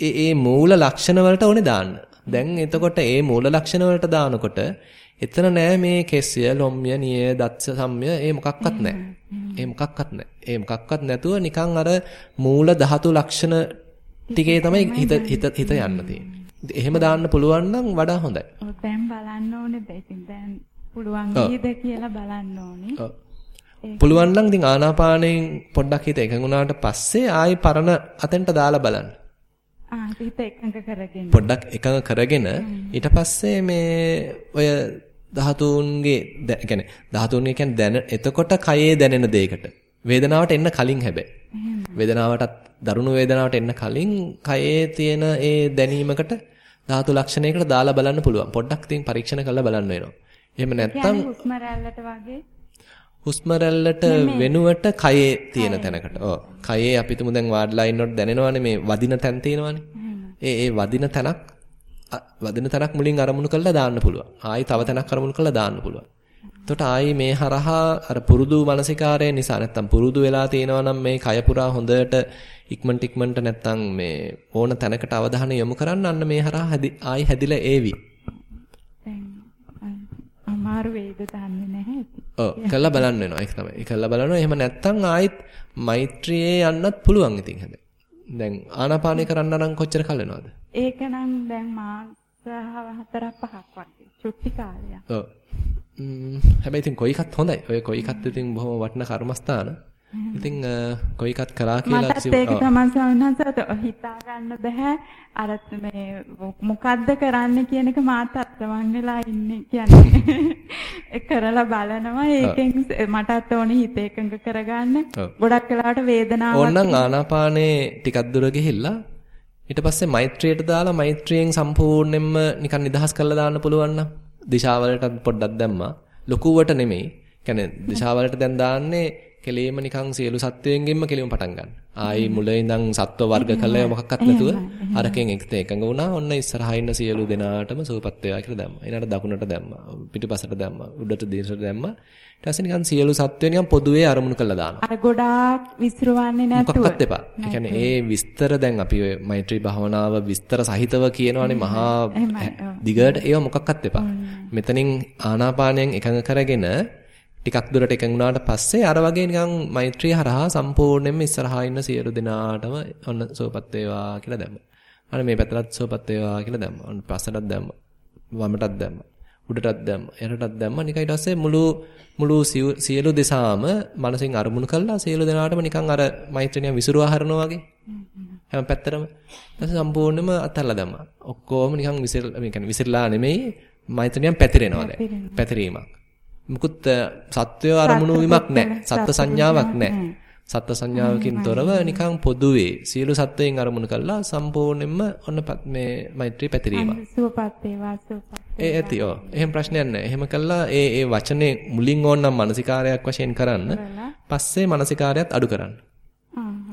ඒ ඒ මූල ලක්ෂණ වලට ඕනේ දාන්න. දැන් එතකොට ඒ මූල ලක්ෂණ වලට දානකොට එතන නෑ මේ කෙස්ය, ලොම්ය, නිය, දත්ස සම්ය ඒ මොකක්වත් නෑ. ඒ මොකක්වත් නෑ. ඒ මොකක්වත් නැතුව නිකන් අර මූල ධාතු ලක්ෂණ ටිකේ තමයි හිත හිත හිත යන්න තියෙන්නේ. එහෙම දාන්න පුළුවන් නම් වඩා හොඳයි. ඔව් දැන් බලන්න ඕනේ ඉතින් දැන් පුළුවන් වේද කියලා බලන්න ඕනේ. ඔව්. පුළුවන් නම් ඉතින් ආනාපානයෙන් පොඩ්ඩක් හිත එකඟුණාට පස්සේ ආයි පරණ අතෙන්ට දාලා බලන්න. ආ හිත එකඟ කරගෙන. පොඩ්ඩක් එකඟ කරගෙන ඊට පස්සේ මේ ඔය ධාතුන්ගේ يعني ධාතුන්ගේ කියන්නේ දැන එතකොට කයේ දැනෙන දෙයකට වේදනාවට එන්න කලින් හැබැයි. වේදනාවටත් දරුණු වේදනාවට එන්න කලින් කයේ තියෙන ඒ දැනීමකට ධාතු ලක්ෂණයකට දාලා බලන්න පුළුවන්. පොඩ්ඩක් ඉතින් පරීක්ෂණ කරලා බලන්න වෙනවා. එහෙම නැත්නම් හුස්ම රැල්ලට වගේ හුස්ම රැල්ලට වෙනුවට කයේ තියෙන තැනකට. ඔව්. කයේ අපි තුමු දැන් වාඩ්ලා ඉන්නකොට දැනෙනවානේ මේ වදින තැන් තියෙනවානේ. ඒ ඒ වදින තැනක් වදින තැනක් මුලින් අරමුණු කරලා දාන්න පුළුවන්. ආයි තව තැනක් අරමුණු කරලා දාන්න පුළුවන්. එතකොට ආයි මේ හරහා අර පුරුදු මානසිකාරය නිසා නැත්තම් පුරුදු වෙලා තියෙනවා නම් මේ කය පුරා හොඳට ඉක්මනට ඉක්මනට නැත්තම් මේ ඕන තැනකට අවධානය යොමු කරන්න අන්න මේ හරහා ආයි හැදිලා ඒවි. අමාරු වේද දන්නේ නැහැ. ඔව් කළා බලන්න වෙනවා ඒක තමයි. ඒක කළා බලනවා. එහෙම නැත්තම් ආයිත් මෛත්‍රියේ යන්නත් පුළුවන් ඉතින් හැබැයි. දැන් ආනාපානය කරන්න නම් කොච්චර කල් වෙනවද? ඒක නම් දැන් මාස හතර පහක් වගේ. චුට්ටි කාලයක්. ඔව්. හැබැයි ඉතින් කොයි එකත් හොඳයි. ඔය කොයි එකත් ඉතින් බොහොම වටින කර්මස්ථාන. ඉතින් කොයි එකක් කරා කියලා මටත් ඒක තමයි සවින්හන්සට හිතා ගන්න බෑ. අර මේ මොකද්ද කරන්න කියන එක මාත් අත්වන් වෙලා ඉන්නේ කියන්නේ. ඒ කරලා බලනවා. ඒකෙන් මටත් ඕනේ හිත එකඟ කරගන්න. ගොඩක් වෙලාවට වේදනාවක් ඕනනම් ආනාපානේ ටිකක් දුර ගිහිල්ලා ඊට පස්සේ මෛත්‍රියට දාලා මෛත්‍රියෙන් සම්පූර්ණයෙන්ම නිකන් නිදහස් කරලා දාන්න පුළුවන් නම් දිශාවලට පොඩ්ඩක් දැම්මා. ලොකුවට නෙමෙයි. කියන්නේ දිශාවලට දැන් දාන්නේ කෙලේම නිකන් සියලු සත්වයෙන්ගෙන්ම කෙලිම පටන් ගන්න. ආයි මුල ඉඳන් සත්ව වර්ග කළා මොකක්වත් නැතුව අරකින් එක්ත එකඟ වුණා. ඔන්න ඉස්සරහා ඉන්න සියලු දෙනාටම සූපත් වේවා කියලා දැම්මා. ඊළඟට දකුණට දැම්මා. පිටිපසට දැම්මා. උඩට දිශට දැම්මා. ඊට පස්සේ නිකන් සියලු සත්වයන් නිකන් පොදුවේ අරමුණු කළා දානවා. අර ගොඩාක් විසිරවන්නේ නැතුව. මොකක්වත් එපා. ඒ කියන්නේ ඒ විස්තර දැන් අපි ඔය මෛත්‍රී භාවනාව විස්තර සහිතව කියනවානේ මහා දිගට ඒව මොකක්වත් එපා. මෙතනින් ආනාපානයෙන් එකඟ කරගෙන ටිකක් දුරට එකඟ වුණාට පස්සේ අර වගේ නිකන් මෛත්‍රිය හරහා සම්පූර්ණයෙන්ම ඉස්සරහා ඉන්න සියලු දෙනාටම ඔන්න සෝපත් වේවා කියලා දැම්මා. අන්න මේ පැත්තටත් සෝපත් වේවා කියලා දැම්මා. ඔන්න පස්සටත් දැම්මා. වමටත් දැම්මා. උඩටත් දැම්මා. යටටත් දැම්මා. නිකන් ඊට පස්සේ මුළු මුළු සියලු දෙසාම මනසින් අරමුණු කළා සියලු දෙනාටම නිකන් අර මෛත්‍රිය විසිරුවා හරනවා වගේ. හැම පැත්තටම ඊට සම්පූර්ණයෙන්ම අතල්ලා දැම්මා. ඔක්කොම නිකන් විසිර මේ කියන්නේ විසිරලා නෙමෙයි මෛත්‍රියෙන් පැතිරෙනවා දැන්. පැතිරීමක්. මුකුත් සත්වය අරමුණු වීමක් නැහැ. සත්ත්ව සංඥාවක් නැහැ. සත්ත්ව සංඥාවකින් තොරව නිකන් පොදුවේ සියලු සත්වයන් අරමුණු කළා සම්පූර්ණයෙන්ම ඔන්න මේ මෛත්‍රී පැතිරීම. සුවපත් වේවා සුවපත්. ඒ ඇති ඔව්. එහෙම ප්‍රශ්නයක් නැහැ. එහෙම කළා ඒ ඒ වචනේ මුලින් ඕනනම් මානසිකාරයක් වශයෙන් කරන්න. පස්සේ මානසිකාරයත් අඩු කරන්න.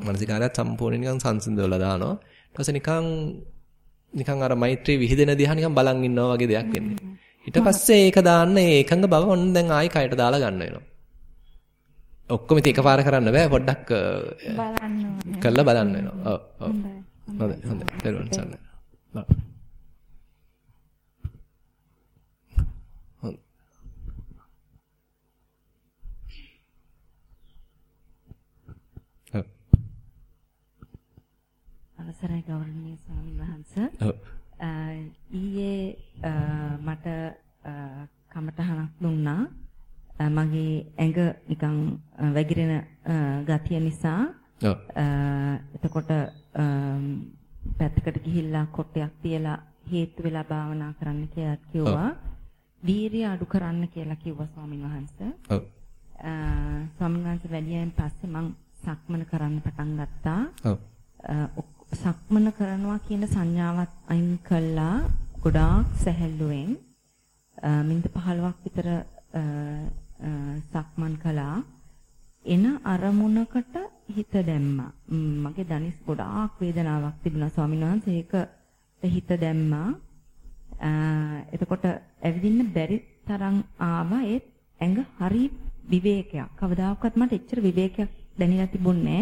මානසිකාරයත් සම්පූර්ණ නිකන් සංසිඳවලා දානවා. ඊට පස්සේ නිකන් නිකන් අර මෛත්‍රී විහිදෙන දිහා නිකන් බලන් ඉන්නවා වගේ දෙයක් වෙන්නේ. ඊට පස්සේ ඒක දාන්න ඒ එකඟ බව ඔන්න දැන් ආයි කයට දාලා ගන්න වෙනවා. ඔක්කොම ඉතින් එකපාර කරන්න බෑ පොඩ්ඩක් බලන්න. කළා බලන්න වෙනවා. ඔව් ඔව්. හොඳයි හොඳයි. දරුවන් සන්න. අවසරයි ගෞරවනීය ස්වාමීන් වහන්සේ. ඔව්. ඊයේ මට කමටහනක් දුන්නා. මගේ ඇඟ නිකන් වැగిරෙන ගතිය නිසා. ඔව්. එතකොට පැත්තකට ගිහිල්ලා කොටයක් තියලා හේතු වෙලා භාවනා කරන්න කියලා කිව්වා. වීරිය අඩු කරන්න කියලා කිව්වා ස්වාමීන් වහන්සේ. ඔව්. ස්වාමීන් වහන්සේ වැඩියෙන් පස්සේ මං සක්මන කරන්න පටන් ගත්තා. ඔව්. සක්මන කරනවා කියන සංඥාවත් අයින් කළා ගොඩාක් සැහැල්ලුවෙන් මිනිත් 15ක් විතර සක්මන් කළා. එන අරමුණකට හිත දැම්මා. මගේ දනිස් ගොඩාක් වේදනාවක් තිබුණා. ස්වාමීන් වහන්සේ ඒක හිත දැම්මා. එතකොට ඇවිදින්න බැරි තරම් ආවා. ඒත් ඇඟ හරි විවේකයක්. කවදාකවත් මට එච්චර විවේකයක් දැනෙලා තිබුණේ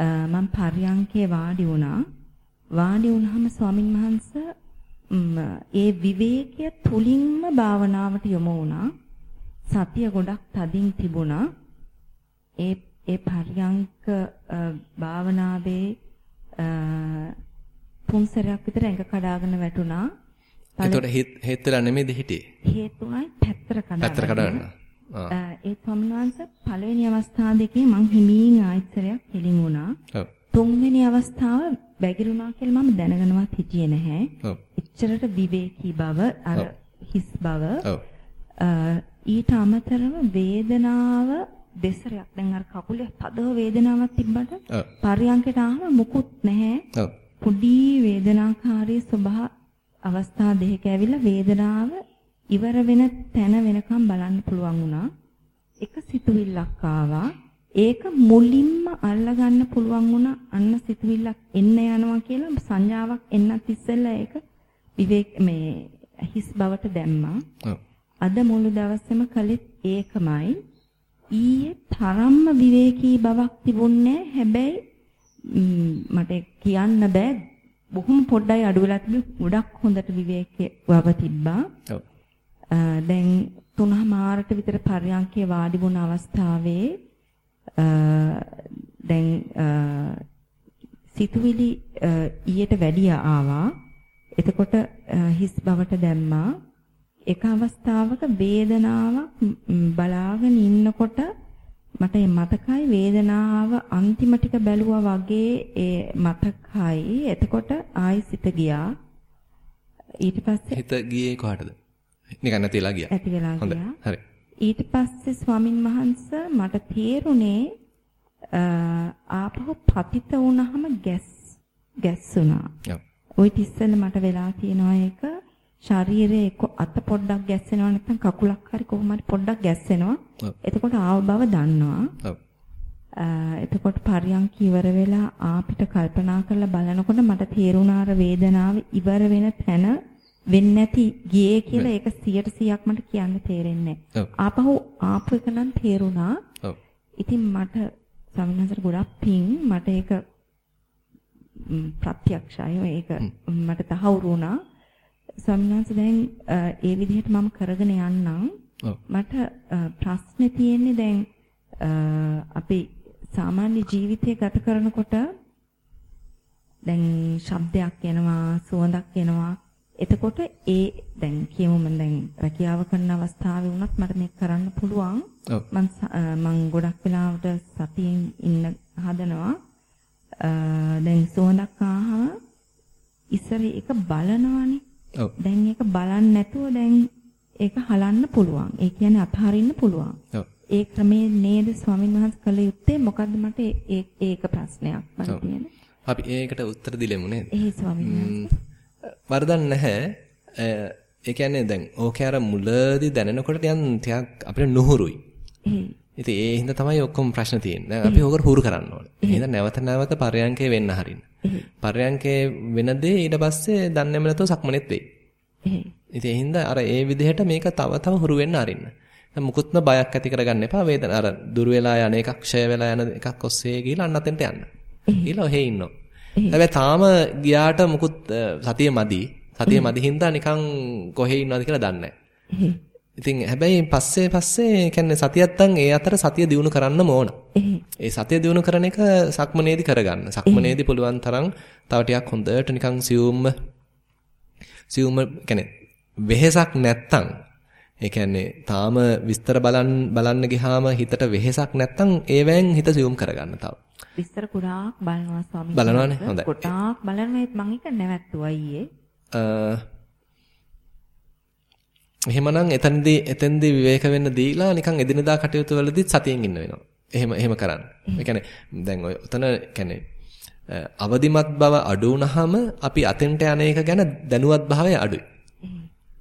මම පර්යංකේ වාඩි වුණා. වාඩි වුණාම ස්වාමින් වහන්සේ ඒ විවේකය තුලින්ම භාවනාවට යොමු වුණා. සතිය ගොඩක් තදින් තිබුණා. ඒ ඒ පර්යංක භාවනාවේ තුන් සැරයක් විතර ඇඟ කඩාගෙන වැටුණා. එතකොට හේතුලා නෙමෙයිද හිටියේ? හේතුණයි පැත්තට කඩාගෙන. පැත්තට කඩාගෙන. ඒ ස්වාමීන් වහන්සේ පළවෙනි අවස්ථාව දෙකේ මං හිමීන් ආයතරයක් හෙලින් වුණා. ඔව්. තුන්වෙනි අවස්ථාව බැගිරුණා කියලා මම දැනගෙනවත් හිටියේ නැහැ. ඔව්. එච්චරට විවේකී බව අර හිස් බව. ඔව්. ඊට අමතරව වේදනාව දෙසරයක් දැන් අර කකුලේ තදව වේදනාවක් තිබ්බට පරියන්කට ආවම මුකුත් නැහැ. පොඩි වේදනාකාරී ස්වභාව අවස්ථා දෙකක ඇවිල්ලා වේදනාව ඉවර වෙන තැන වෙනකම් බලන්න පුළුවන් වුණා. එක සිතුවිල්ලක් ආවා. ඒක මුලින්ම අල්ලගන්න පුළුවන් වුණා අන්න සිතුවිල්ලක් එන්න යනවා කියලා සංඥාවක් එන්නත් ඉස්සෙල්ලා ඒක විවේක මේ හිස් බවට දැම්මා. අද මුළු දවසේම කළෙත් ඒකමයි. ඊයේ තරම්ම විවේකී බවක් තිබුණේ හැබැයි මට කියන්න බෑ බොහොම පොඩ්ඩයි අඩු වෙලා තිබුණේ ගොඩක් හොඳට විවේකී බව තිබ්බා. ඔව්. දැන් තුනහ මාරට විතර පර්යංකේ වාඩි වුණ අවස්ථාවේ දැන් සිතුවිලි ඊට වැඩිය ආවා. එතකොට හිස් බවට දැම්මා. එක අවස්ථාවක වේදනාවක් බලාගෙන ඉන්නකොට මට මතකයි වේදනාව අන්තිම ටික බැලුවා වගේ ඒ මතකයි. එතකොට ආයි සිත ගියා. ඊට පස්සේ හිත ගියේ කොහටද? නිකන් නැතිලා ගියා. ඇති වෙලා. ගියා. හරි. ඊට පස්සේ ස්වාමින් වහන්සේ මට තේරුණේ ආපහු පතිත වුණාම ගැස් ගැස්සුණා. ওই තිස්සෙල්ල මට වෙලා තියෙනවා ඒක ශරීරයේ එක්ක අත පොඩ්ඩක් ගැස්සෙනවා නැත්නම් කකුලක් හරි කොහොම හරි පොඩ්ඩක් ගැස්සෙනවා. එතකොට ආව බව දන්නවා. එතකොට පරියන්ක ඉවර වෙලා ආපිට කල්පනා කරලා බලනකොට මට තේරුණා අර වේදනාව ඉවර වෙන තැන වෙන්නේ නැති ගියේ කියලා ඒක 100%ක් මට කියන්න තේරෙන්නේ නැහැ. ආපහු ආපු එක නම් තේරුණා. ඔව්. ඉතින් මට සමිනසර ගොඩක් පිං මට ඒක ප්‍රත්‍යක්ෂයි. ඒක මට තහවුරු වුණා. සමිනස දැන් ඒ විදිහට මම කරගෙන යන්නම්. මට ප්‍රශ්නේ තියෙන්නේ දැන් අපි සාමාන්‍ය ජීවිතය ගත කරනකොට දැන් ශබ්දයක් එනවා සුවඳක් එනවා එතකොට ඒ දැන් කියමු මම දැන් රැකියාව කරන අවස්ථාවේ වුණත් මට මේක කරන්න පුළුවන්. මම මම ගොඩක් වෙලාවට සතියෙන් ඉන්න හදනවා. දැන් සුවඳක් ආහම ඉස්සර ඒක බලනවනේ. දැන් ඒක බලන්නේ නැතුව දැන් ඒක හලන්න පුළුවන්. ඒ කියන්නේ අතහරින්න පුළුවන්. ඒ ක්‍රමේ නේද ස්වාමින් වහන්සේ කළ යුත්තේ මොකද්ද මට ඒක ප්‍රශ්නයක් මට තියෙන්නේ. අපි ඒකට උත්තර දිලෙමු නේද? ඒ ස්වාමින් වහන්සේ. වරදක් නැහැ. ඒ කියන්නේ දැන් ඕකේ අර මුලදී දැනෙනකොට ටිකක් ටිකක් අපිට නුහුරුයි. ඉතින් ඒ හින්දා තමයි ඔක්කොම ප්‍රශ්න තියෙන්නේ. දැන් අපි ඕකට හුරු කරන්න ඕනේ. එහෙනම් නැවත නැවත පරයන්කේ වෙන්න හරින්න. පරයන්කේ වෙන දේ ඊට පස්සේ දන්නේම නැතුව සක්මනෙත් වෙයි. ඉතින් ඒ හින්දා අර ඒ විදිහට මේක තව තව හුරු වෙන්න අරින්න. දැන් මුකුත්ම බයක් ඇති කරගන්න එපා. වේදන අර දුර වෙලා යන එකක්, ක්ෂය වෙලා යන එකක් ඔස්සේ ගිහලා අන්න අතෙන්ට යන්න. ගිහලා ඔහෙ ඉන්නවා. හැබැයි තාම ගියාට මුකුත් සතිය මදි. සතිය මදි හින්දා නිකන් කොහේ ඉන්නවද කියලා දන්නේ. ඉතින් හැබැයි පස්සේ පස්සේ කියන්නේ සතියක් තන් ඒ අතර සතිය දිනු කරන්නම ඕන. ඒ සතිය දිනු කරන එක සක්මනේදී කරගන්න. සක්මනේදී පුළුවන් තරම් තව ටිකක් හොඳට නිකන් සියුම්ම සියුම්ම කියන්නේ වෙහෙසක් නැත්තම් ඒ කියන්නේ තාම විස්තර බලන් බලන්න ගියාම හිතට වෙහෙසක් නැත්තම් ඒවෙන් හිත සියුම් කරගන්න තව. විස්තර ගොඩාක් බලනවා ස්වාමීන් බලනවානේ හොඳයි. ගොඩාක් බලනවා ඒත් මම එක නැවැත්තුවා ඊයේ. එහෙමනම් එතනදී එතෙන්දී විවේක වෙන්න දීලා නිකන් එදිනදා කටයුතු වලදී සතියෙන් ඉන්න වෙනවා. එහෙම එහෙම කරන්න. ඒ කියන්නේ දැන් ඔය උතන කියන්නේ අවදිමත් බව අඩු වුනහම අපි අතෙන්ට යන එක ගැන දැනුවත් භාවය අඩුයි.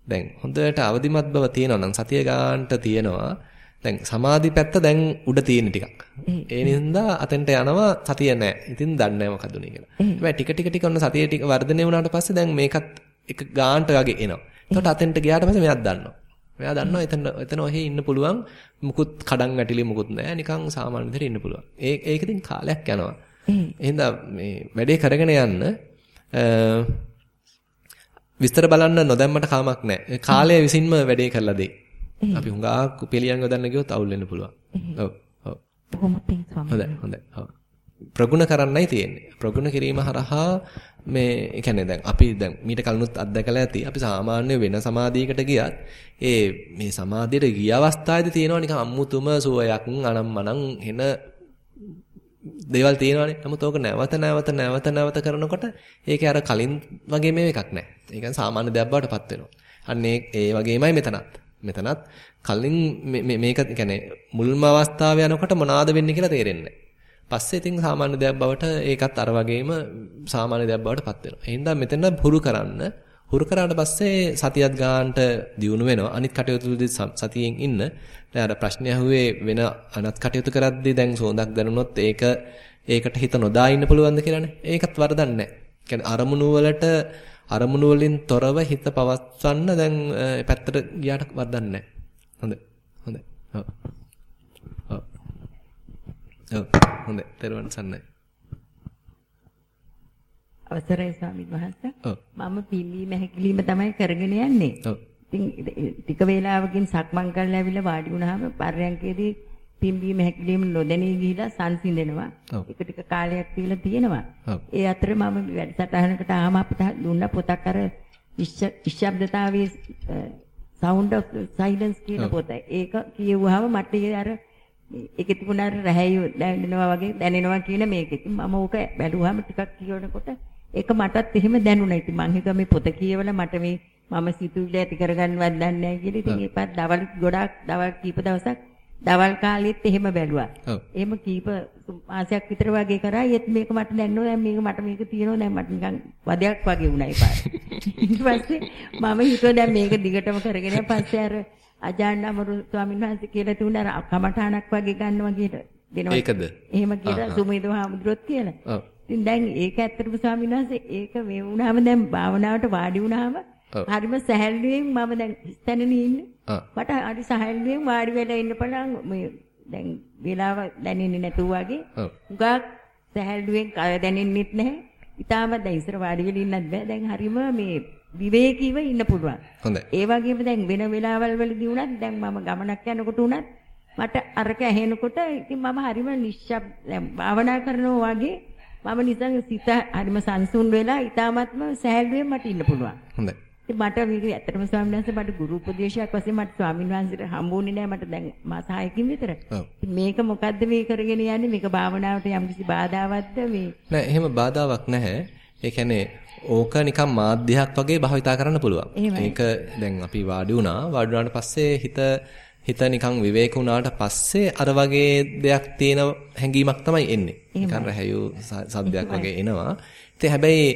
දැන් හොඳට අවදිමත් බව තියෙනවා නම් සතිය ගන්නට තියෙනවා. දැන් සමාධි පැත්ත දැන් උඩ තියෙන ටිකක්. ඒ නින්දා අතෙන්ට යනවා සතිය නැහැ. ඉතින් දන්නේ නැහැ මොකද උනේ කියලා. හැබැයි ටික ටික ටික ඔන්න සතිය ටික වර්ධනය වුණාට පස්සේ දැන් මේකත් එක ගාන්ට වගේ එනවා. එතකොට අතෙන්ට ගියාට පස්සේ මෙයාත් දන්නවා. මෙයා දන්නවා එතන එතන ඔහේ ඉන්න පුළුවන්. මුකුත් කඩන් වැටිලි මුකුත් නැහැ. නිකන් සාමාන්‍ය විදිහට ඉන්න පුළුවන්. ඒ ඒක ඉතින් කාලයක් යනවා. එහෙනම් මේ වැඩේ කරගෙන යන්න විස්තර බලන්න නොදැම්මට කමක් නැහැ. කාලය විසින්ම වැඩේ කරලා දෙයි. අපි හුඟා පිළියම් යොදන්න ගියොත් අවුල් වෙන්න පුළුවන්. ඔව්. ඔව්. බොහොම පිං ස්වාමීන් හොඳයි හොඳයි. ඔව්. ප්‍රගුණ කරන්නයි තියෙන්නේ. ප්‍රගුණ කිරීම හරහා මේ ඒ කියන්නේ දැන් අපි දැන් මීට කලිනුත් අත්දැකලා ඇති. අපි සාමාන්‍ය වෙන සමාධියකට ගියත් ඒ මේ සමාධියට ගිය අවස්ථාවේදී තියෙනවා නිකන් අම්මුතුම සුවයක් අනම්මනම් එන දේවල් තියෙනවානේ. නමුත් ඕක නැවත නැවත නැවත නැවත කරනකොට ඒකේ අර කලින් වගේ මේ එකක් නැහැ. ඒ කියන්නේ සාමාන්‍ය දෙයක් බවට පත් වෙනවා. අන්න ඒ වගේමයි මෙතනත්. මෙතනත් කලින් මේක කියන්නේ මුල්ම අවස්ථාවේ යනකොට මොනවාද වෙන්නේ කියලා තේරෙන්නේ පස්සේ ඉතින් සාමාන්‍ය දෙයක් බවට ඒකත් අර වගේම සාමාන්‍ය දෙයක් බවට පත් වෙනවා. එහෙනම් මෙතන හුරු කරන්න හුරු කරාට පස්සේ සතියක් ගන්නට දියුණු වෙනවා. අනිත් කටයුතුදී සතියෙන් ඉන්න. දැන් අර ප්‍රශ්නය අහුවේ වෙන අනත් කටයුතු කරද්දී දැන් සෝඳක් දැනුනොත් ඒක ඒකට හිත නොදා ඉන්න පුළුවන්ද කියලානේ. ඒකත් වරදක් නැහැ. කියන්නේ අරමුණු වලට අරමුණු වලින් තොරව හිත පවත්වන්න දැන් පැත්තට ගියාට වරදක් නැහැ. හොඳයි. හොඳයි. ඔව්. ඔව්. ඔව්. හොඳයි. දරුවන් සන්නයි. අවසරයි ස්වාමීන් වහන්සේ. මම පිම්බීම හැකිලිම තමයි කරගෙන යන්නේ. ඔව්. ඉතින් ටික වේලාවකින් සක්මන් කරලා ඇවිල්ලා වාඩි වුණාම පර්යන්කේදී පිම්බීම හැකිලිම නොදැනී ගිහිලා සංසිඳෙනවා. ඒක ටික කාලයක් තියලා තියෙනවා. ඒ අතර මම වැඩසටහනකට ආම අපිට දුන්න පොතක් අර නිශ්ශබ්දතාවයේ sound of silence කියන පොත. ඒක කියවුවාම මට අර ඒකේ තිබුණ අර රැහැය දැනෙනවා වගේ දැනෙනවා කියන මේක. ඉතින් මම ඕක බැලුවාම ටිකක් කියනකොට ඒක මටත් එහෙම දැනුණා. ඉතින් මං හිතුවා මේ පොත කියවලා මට මේ මම සිතුවිලි ඇති කරගන්නවත් දන්නේ නැහැ කියලා. ඉතින් ඒපත් දවල් ගොඩාක් දවල් කීප දවසක් දවල් කාලෙත් එහෙම බැලුවා. එහෙම කීප මාසයක් විතර වගේ කරා. ඒත් මේක මට දැන්නෝ දැන් මේක මට මේක තියෙනවා දැන් මට නිකන් වදයක් වගේ වුණා ඒ පාර. ඊට පස්සේ මම හිතුවා දැන් මේක දිගටම කරගෙන පස්සේ අර අජාන් අමරු ස්වාමීන් වහන්සේ කියලා තුන අර කමඨාණක් වගේ ගන්නවා කියලා දෙනවා. ඒකද? එහෙම කියලා සුමේදව හාමුදුරුවොත් කියලා. ඔව්. ඉතින් දැන් ඒක ඇත්තටම ස්වාමීන් වහන්සේ ඒක මේ වුණාම දැන් භාවනාවට වාඩි වුණාම හරිම සැහැල්ලුවෙන් මම දැන් ස්තනනේ ඉන්නේ. මට හරි සැහැල්ලුවෙන් වාඩි වෙලා ඉන්න බලන් මේ දැන් වෙලාව දැනෙන්නේ නැතුව වගේ. උගක් සැහැල්ලුවෙන් කය දැනෙන්නෙත් නැහැ. ඊටාම දැන් ඉස්සර වාඩි වෙලා ඉන්නත් බෑ. දැන් හරිම මේ විවේකීව ඉන්න පුළුවන්. හොඳයි. ඒ වගේම දැන් වෙන වෙලාවල් වලදී වුණත් දැන් මම ගමනක් යනකොට වුණත් මට අරක ඇහෙනකොට ඉතින් මම හරිම නිශ්ශබ්ද භාවනා කරනවා වගේ මම නිකන් සිත හරිම සංසුන් වෙලා ඊටාත්ම සහැල්ලුවෙන් මට ඉන්න පුළුවන්. හොඳයි. ඉතින් මට ඇත්තටම ස්වාමීන් වහන්සේ මට ගුරු උපදේශයක් වශයෙන් මට ස්වාමීන් වහන්සේට හම්බුනේ නෑ මට දැන් මාස 6කින් විතර. මේක මොකද්ද මේ කරගෙන යන්නේ මේක භාවනාවට යම්කිසි බාධාවත්ද මේ නෑ එහෙම බාධාවක් නැහැ. ඒ කියන්නේ ඕක නිකන් මාධ්‍යයක් වගේ භාවිතා කරන්න පුළුවන්. ඒක දැන් අපි වාඩි වුණා. වාඩි වුණාට පස්සේ හිත හිත නිකන් විවේක වුණාට පස්සේ අර වගේ දෙයක් තියෙන හැඟීමක් තමයි එන්නේ. නිකන් රැහැයු සද්දයක් වගේ එනවා. ඉතින් හැබැයි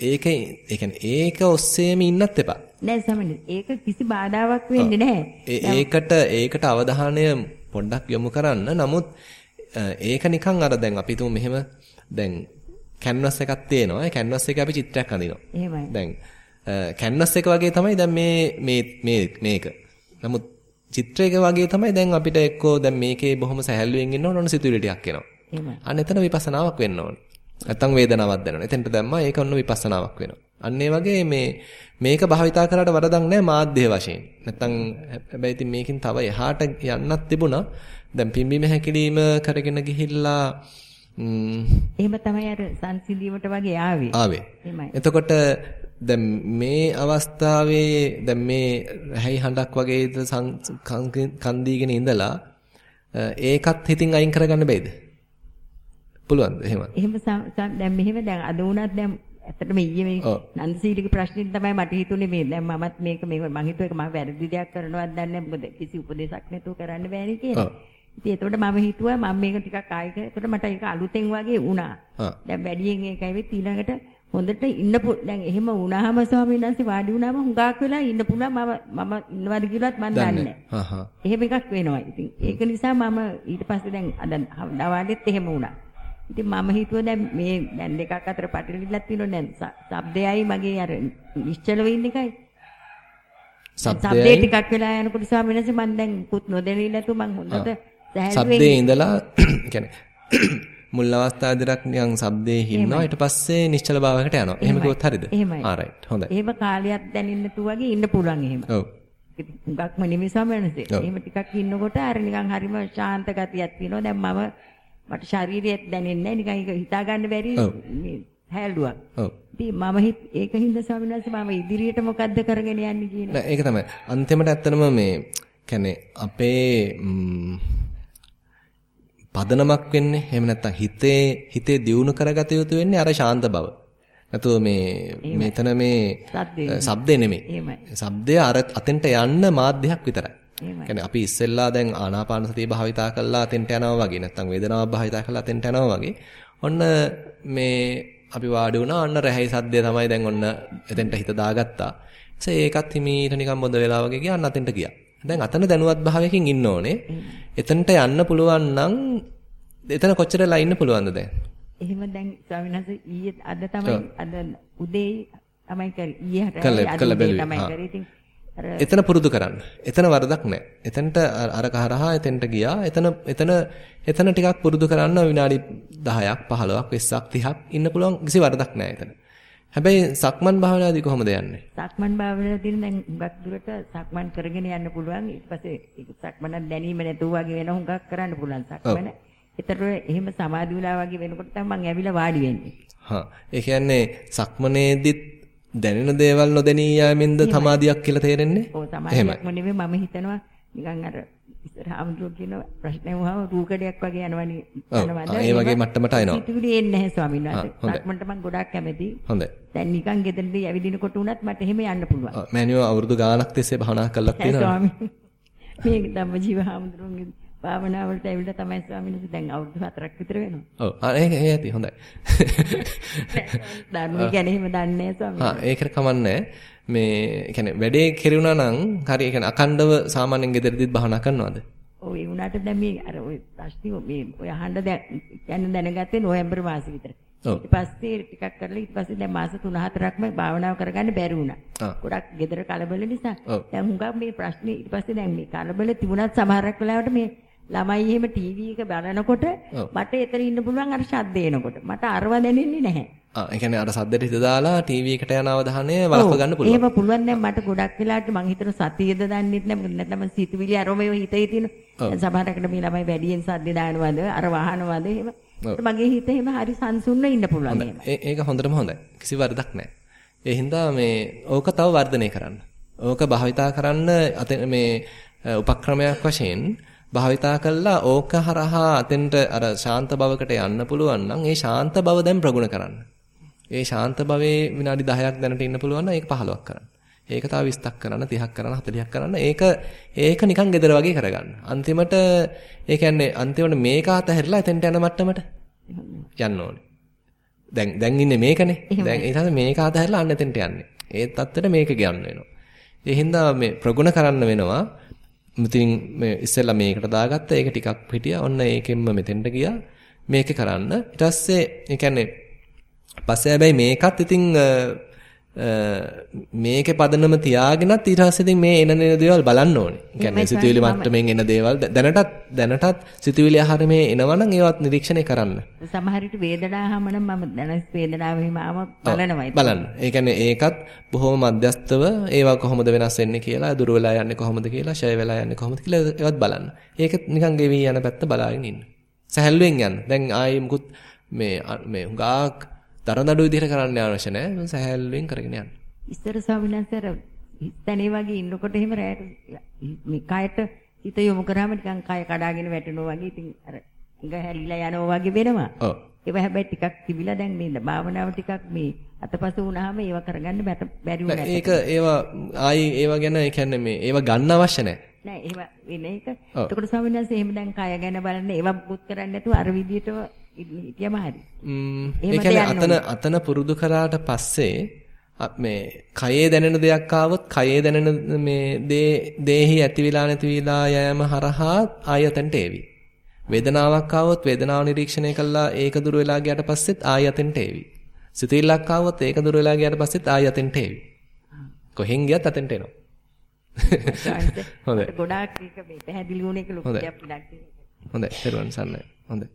ඒකේ ඒ කියන්නේ ඒක ඔස්සේම ඉන්නත් එපා. නෑ ස්වාමීන් ඒක කිසි බාධාවක් වෙන්නේ නැහැ. ඒකට ඒකට අවධානය පොඩ්ඩක් යොමු කරන්න. නමුත් ඒක නිකන් අර දැන් අපි තුමු මෙහෙම දැන් කැන්වස් එකක් තියෙනවා. ඒ කැන්වස් එකේ අපි චිත්‍රයක් අඳිනවා. එහෙමයි. දැන් කැන්වස් එක වගේ තමයි දැන් මේ මේ මේ මේක. නමුත් චිත්‍රයක වගේ තමයි දැන් අපිට එක්කෝ දැන් මේකේ බොහොම සැහැල්ලුවෙන් ඉන්න ඕන ඕන සිතුවිලි ටිකක් එනවා. එහෙමයි. අන්න එතන විපස්සනාවක් වෙන්න ඕන. නැත්තම් වේදනාවක් දැනෙනවා. එතෙන්ට දැම්මා ඒක ඔන්න විපස්සනාවක් වෙනවා. අන්න ඒ වගේ මේ මේක භාවිතා කරාට වරදක් නැහැ මාධ්‍ය වශයෙන්. නැත්තම් හැබැයි ඉතින් මේකෙන් තව එහාට යන්නත් තිබුණා. දැන් පිම්බීම හැකිලිම කරගෙන ගිහිල්ලා එහෙම තමයි අර සංසිඳීමට වගේ ආවේ. ආවේ. එතකොට දැන් මේ අවස්ථාවේ දැන් මේ රැහි හඬක් වගේ කන් දීගෙන ඉඳලා ඒකත් හිතින් අයින් කරගන්න බෑද? පුළුවන්ද එහෙම? එහෙම දැන් මෙහෙම දැන් අද වුණත් දැන් ඇත්තටම ඊයේ මේ ඔව්. නන්දසීලිගේ ප්‍රශ්නෙන් තමයි මට හිතුනේ මේ දැන් මමත් මේක මේක මම හිතුවා මම වැරදි දෙයක් කරනවද දන්නේ නැහැ මොකද කිසි උපදේශක් නැතුව කරන්න බෑනේ කියලා. ඉතින් ඒතකොට මම හිතුවා මම මේක ටිකක් ආයෙක ඒකට මට ඒක අලුතෙන් වගේ වුණා. දැන් වැඩියෙන් ඒකයි වෙත් ඊළඟට හොඳට ඉන්න දැන් එහෙම වුණාම ස්වාමීන් වහන්සේ වාඩි වුණාම හුඟක් වෙලා ඉන්න පුළුවන් මම මම ඉන්නවද කියලාත් මම දන්නේ නැහැ. එහෙම එකක් වෙනවා. ඉතින් ඒක නිසා මම ඊට පස්සේ දැන් අද දවාලෙත් එහෙම වුණා. ඉතින් මම හිතුවා දැන් මේ දැන් දෙකක් අතර පැටලිලා තියෙනවා දැන් ශබ්දයයි මගේ අර නිශ්චලව ඉන්න එකයි. ශබ්දේ ටිකක් වෙලා යනකොට ස්වාමීන් වහන්සේ මම දැන් කුත් නොදැනී නැතුව මම හොඳට සබ්දේ ඉඳලා කියන්නේ මුල් අවස්ථාවේදීක් නිකන් සබ්දේ හින්නවා ඊට පස්සේ නිශ්චල භාවයකට යනවා. එහෙම කිව්වොත්? එහෙමයි. ආ රයිට්. හොඳයි. එහෙම කාලයක් දැනෙන්නේ නැතුව වගේ ඉන්න පුළුවන් එහෙම. ඔව්. හුඟක්ම නෙමෙයි ස්වාමීනසේ. ඔව්. එහෙම ටිකක් ඉන්නකොට අර නිකන් හරිම ශාන්ත ගතියක් තියෙනවා. දැන් මම මට ශරීරයත් දැනෙන්නේ නැහැ. නිකන් ඒක හිතා ගන්න බැරි. මේ හැල්ලුවක්. ඔව්. ඉතින් මම හිත ඒකින්ද ස්වාමීනසේ මම ඉදිරියට මොකද්ද කරගෙන යන්නේ කියන නෑ ඒක තමයි. අන්තිමට ඇත්තනම මේ කියන්නේ අපේ පදනමක් වෙන්නේ එහෙම නැත්නම් හිතේ හිතේ දියුණු කරගත යුතු වෙන්නේ අර ශාන්ත බව. නැතුව මේ මෙතන මේ ශබ්දේ නෙමෙයි. ශබ්දය අර අතෙන්ට යන්න මාධ්‍යයක් විතරයි. එහෙමයි. අපි ඉස්සෙල්ලා දැන් ආනාපාන සතිය භාවිතා කළා අතෙන්ට යනවා වගේ නැත්නම් වේදනාවක් භාවිතා කළා අතෙන්ට යනවා වගේ. ඔන්න මේ අපි වාඩි වුණා අන්න රැහි සද්දය තමයි දැන් ඔන්න එතෙන්ට හිත දාගත්තා. ඊට ඒකත් හිමීට නිකන් බොඳ වෙලා වගේ ගියා අන්න අතෙන්ට ගියා. දැන් අතන දැනුවත් භාවයකින් ඉන්න ඕනේ. එතනට යන්න පුළුවන් නම් එතන කොච්චරලා ඉන්න පුළුවන්ද දැන්? එහෙම දැන් ස්වාමීනසේ ඊයේ අද තමයි අද උදේ තමයි කරේ. ඊයේ හරි කළේ- අද. තමයි. කරේ. එතන පුරුදු කරන්න. එතන වරදක් නැහැ. එතනට අර- කහරහා එතනට ගියා. එතන එතන එතන ටිකක් පුරුදු කරන්න විනාඩි 10ක් 15ක් 20ක් 30ක් ඉන්න පුළුවන් කිසි වරදක් නැහැ එතන. හැබැයි සක්මන් භාවනාවේදී කොහොමද යන්නේ? සක්මන් භාවනාවේදී දැන් හුඟක් දුරට සක්මන් කරගෙන යන්න පුළුවන්. ඊට පස්සේ සක්මන දැනීම නැතුව වගේ වෙන හුඟක් කරන්න පුළුවන් සක්මන. ඒතර එහෙම සමාධි වෙලා වගේ වෙනකොට තමයි මම ඇවිල්ලා වාඩි වෙන්නේ. හා ඒ කියන්නේ සක්මනේදිත් දැනෙන දේවල් නොදැනී යෑමෙන්ද තමාදියක් කියලා තේරෙන්නේ? ඕ සමාධියක්ම නෙමෙයි මම හිතනවා නිකන් අර ඉස්සර හාමුදුරුවෝ කියන ප්‍රශ්නේ වහම රූකඩයක් වගේ යනවනේ ඔව්. ආ, ඒ වගේ මට්ටමට එනවා. සිතුවිලි එන්නේ නැහැ ස්වාමීන් වහන්සේ. සක්මන්ට මම ගොඩාක් කැමතියි. හොඳයි. දැන් නිකන් ගෙදරදී ඇවිදිනකොට උනත් මට එහෙම යන්න පුළුවන්. ආ, මෑනියෝ අවුරුදු ගාණක් තිස්සේ භාවනා කළා තියෙනවා. ස්වාමීන් මේ ධම්මජීව හාමුදුරුවන්ගේ භාවනාව වලට ඇවිල්ලා තමයි ස්වාමීන් වහන්සේ දැන් අවුරුදු 4ක් විතර වෙනවා. ඔව්. ඒක ඒ ඇති හොඳයි. ධර්මයේ ගැන එහෙම දන්නේ නැහැ ස්වාමීන් ආ ඒකට කමන්නේ මේ කියන්නේ වැඩේ කෙරුණා නම් හරි ඒ කියන්නේ අකණ්ඩව සාමාන්‍යයෙන් ගෙදරදිත් භාවනා කරනවද? ඔය ඒ වුණාට දැන් මේ අර ඔය ප්‍රශ්නේ මේ ඔය අහන්න දැන් දැන් දැනගත්තේ නොවැම්බර් මාසෙ විතර. ඔව්. ඊට පස්සේ ටිකක් කරලා ඊට පස්සේ දැන් මාස 3-4ක්ම භාවනාව කරගන්න බැරි වුණා. ගොඩක් ගෙදර කලබල නිසා. ඔව්. දැන් හුඟක් මේ ප්‍රශ්නේ ඊට පස්සේ දැන් මේ කලබල තිබුණත් සමහරක් වෙලාවට මේ ළමයි එහෙම ටීවී එක බලනකොට. මට එතන ඉන්න පුළුවන් අර ශබ්ද එනකොට. මට අරව දැනෙන්නේ නැහැ. ආ ඒ කියන්නේ අර සද්දෙට හිත දාලා ටීවී එකට යන අවධානය වළක්ව ගන්න පුළුවන්. එහෙම පුළුවන් දැන් මට ගොඩක් වෙලාවට මං හිතන සතියද දන්නෙත් නැහැ මොකද නැත්නම් සිතුවිලි අරම හිතේ තියෙන. සමහරකට මේ ළමයි වැඩියෙන් සද්ද දානවද අර වහනවද එහෙම මගේ හිත එහෙම හරි සංසුන්ව ඉන්න පුළුවන් එහෙම. ඒක හොඳටම හොඳයි. කිසි වරදක් නැහැ. ඒ හින්දා මේ ඕක තව වර්ධනය කරන්න. ඕක භාවිතා කරන්න මේ උපක්‍රමයක් වශයෙන් භාවිතා කළා ඕක හරහා අතෙන්ට අර ශාන්ත බවකට යන්න පුළුවන් නම් ඒ ශාන්ත බව දැන් ප්‍රගුණ කරන්න. ඒ ශාන්ත භවයේ විනාඩි 10ක් දැනට ඉන්න පුළුවන් නම් ඒක 15ක් කරන්න. ඒක තව 20ක් කරන්න 30ක් කරන්න 40ක් කරන්න ඒක ඒක නිකන් gedara වගේ කරගන්න. අන්තිමට ඒ කියන්නේ අන්තිමට මේක අතහැරලා එතෙන්ට යන මට්ටමට යන්න ඕනේ. දැන් දැන් ඉන්නේ මේකනේ. දැන් ඒ තමයි මේක අතහැරලා අන්න එතෙන්ට යන්නේ. ඒ තත්ත්වෙට මේක ගන්න වෙනවා. ඒ හින්දා මේ ප්‍රගුණ කරන්න වෙනවා. ඉතින් මේ ඉස්සෙල්ලා මේකට දාගත්තා. ඒක ටිකක් හිටියා. ඔන්න ඒකෙන්ම මෙතෙන්ට ගියා. මේක කරන්න. ඊට පස්සේ ඒ කියන්නේ පස්සේ හැබැයි මේකත් ඉතින් මේකේ පදනම තියාගෙනත් ඊට පස්සේ ඉතින් මේ එන එන දේවල් බලන්න ඕනේ. ඒ කියන්නේ සිතුවිලි මට්ටමින් එන දේවල් දැනටත් දැනටත් සිතුවිලි ආහාර මේ එනවනම් ඒවත් නිරීක්ෂණය කරන්න. සමහර විට වේදනාවම නම් මම දැන වේදනාව හිමාම බලනවා. බලන්න. ඒ කියන්නේ ඒකත් බොහොම මධ්‍යස්තව ඒවා කොහොමද වෙනස් වෙන්නේ කියලා, දුර වෙලා යන්නේ කොහොමද කියලා, ෂය වෙලා යන්නේ කොහොමද කියලා ඒවත් බලන්න. ඒක නිකන් ගෙවි යන පැත්ත බලාගෙන ඉන්න. සැහැල්ලුවෙන් යන්න. දැන් ආයේ මුකුත් මේ මේ හුඟක් දරදඬු විදිහට කරන්න අවශ්‍ය නැහැ. සහැල්ලුවෙන් කරගෙන යන්න. ඉස්සර ස්වාමීන් වහන්සේ තනේ වගේ ඉන්නකොට එහෙම රැයට මේ කයට හිත යොමු කරාම නිකන් කය කඩාගෙන වැටෙනවා වගේ ඉතින් අර ඉඟ හැලිලා යනවා වගේ වෙනවා. ඔව්. ඒව හැබැයි ටිකක් තිබිලා දැන් මේ භාවනාව ටිකක් මේ අතපසු වුණාම ඒව කරගන්න බැරි වුණා. ඒක ඒවා ආයි ඒවා ගැන ඒ කියන්නේ මේ ඒවා ගන්න අවශ්‍ය නැහැ. නෑ ඒව වෙන එක. එතකොට ස්වාමීන් වහන්සේ එහෙම දැන් කය ගැන බලන්න ඒවා පුත් කරන්නේ නැතුව අර විදිහටම හිටියම හරි. කියන්නේ අතන අතන පුරුදු කරාට පස්සේ මේ කයේ දැනෙන දෙයක් ආවොත් කයේ දැනෙන මේ දේ දේහි ඇති විලා නැති විලා යෑම හරහා ආයතනට ඒවි. වේදනාවක් ආවොත් වේදනාව නිරීක්ෂණය කළා ඒක දුර වෙලා ගියාට පස්සෙත් ආයතනට ඒවි. සිතවිල්ලක් ආවොත් ඒක දුර වෙලා ගියාට පස්සෙත් ආයතනට ඒවි. කොහෙන් ගියත් අතෙන්ට එනවා. හොඳයි. ගොඩාක් එක මේ පැහැදිලි වුණ එක ලොකු දෙයක් පිටක් හොඳයි. ඊට සන්නයි. හොඳයි.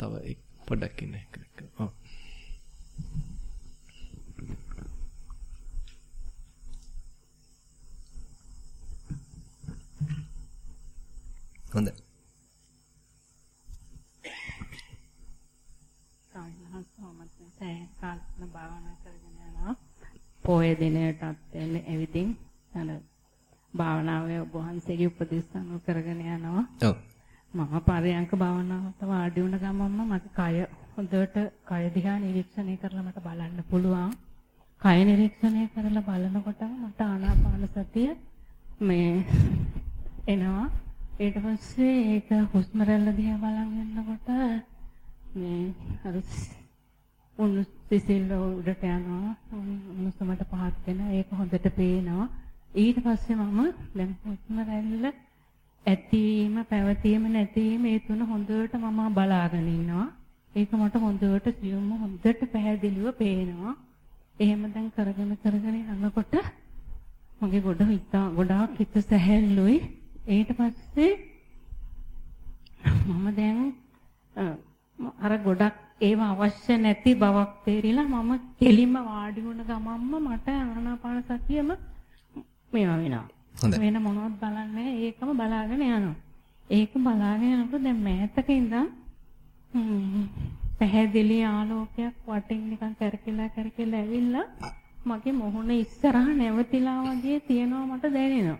තව පොඩ්ඩක් ඉන්න එක. ඔව්. හොඳයි. කාලන භාවනා කරගෙන යනවා. පොය දිනයටත් එන්නේ ඇවිදින් අර භාවනාවේ ඔබ වහන්සේගේ උපදෙස් අනුව කරගෙන යනවා. ඔව්. මම පරයන්ක භාවනාවට වාඩි වුණ ගමන්ම මගේ කය හොඳට කය දිහා නිරීක්ෂණය කරලා මට බලන්න පුළුවන්. කය නිරීක්ෂණය කරලා බලනකොට මට ආනාපාන සතිය මේ එනවා. ඊට පස්සේ ඒක හුස්ම රැල්ල දිහා බලන් ඉන්නකොට මේ අර උණු සිසිල් උඩට යනවා. උණුසුමට පහත් වෙනවා. ඒක හොඳට පේනවා. ඊට පස්සේ මම දැන් හුස්ම රැල්ල ඇතීම පැවතීම නැතිවීම ඒ තුන හොඳට මම බලාගෙන ඉන්නවා. ඒක මට හොඳට සියුම්ම හොඳට පැහැදිලිව පේනවා. එහෙම දැන් කරගෙන කරගෙන යනකොට මගේ ගොඩ හිතා ගොඩාක් හිත සැහැල්ලුයි. ඊට පස්සේ මම දැන් අර ගොඩක් ඒව අවශ්‍ය නැති බවක් තේරිලා මම කෙලින්ම වාඩි වුණ ගමන්ම මට ආනාපාන සතියම මේවා වෙනවා. වෙන මොනවත් බලන්නේ ඒකම බලාගෙන යනවා. ඒක බලාගෙන යනකොට දැන් මෑතක ඉඳන් පැහැදිලි ආලෝකයක් වටින් නිකන් කරකිලා කරකිලා ඇවිල්ලා මගේ මොහොන ඉස්සරහා නැවතිලා වගේ තියෙනවා මට දැනෙනවා.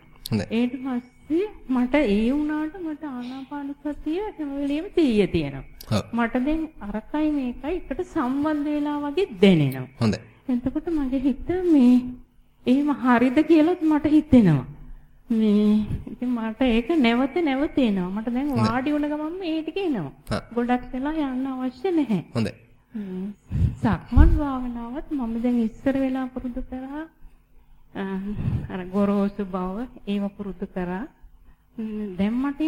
ඊට පස්සේ මට ඒ වුණාට මට ආනාපාන සතිය හැම වෙලෙම තීය තියෙනවා. මට දැන් අරකයි මේකයි එකට සම්බන්ධ වෙලා වගේ දැනෙනවා. හොඳයි. එතකොට මගේ හිත මේ එහෙම හරිද කියලාත් මට හිතෙනවා. මේ ඉතින් මට ඒක නැවත නැවත එනවා. මට දැන් වාඩි වුණ ගමන් මේ ටික එනවා. ගොඩක් වෙලා යන්න අවශ්‍ය නැහැ. හොඳයි. සක්මන් භාවනාවත් මම දැන් ඉස්සර වෙලා පුරුදු කරා අර ගොරෝසු බව ඒව පුරුදු කරා. දැන් මට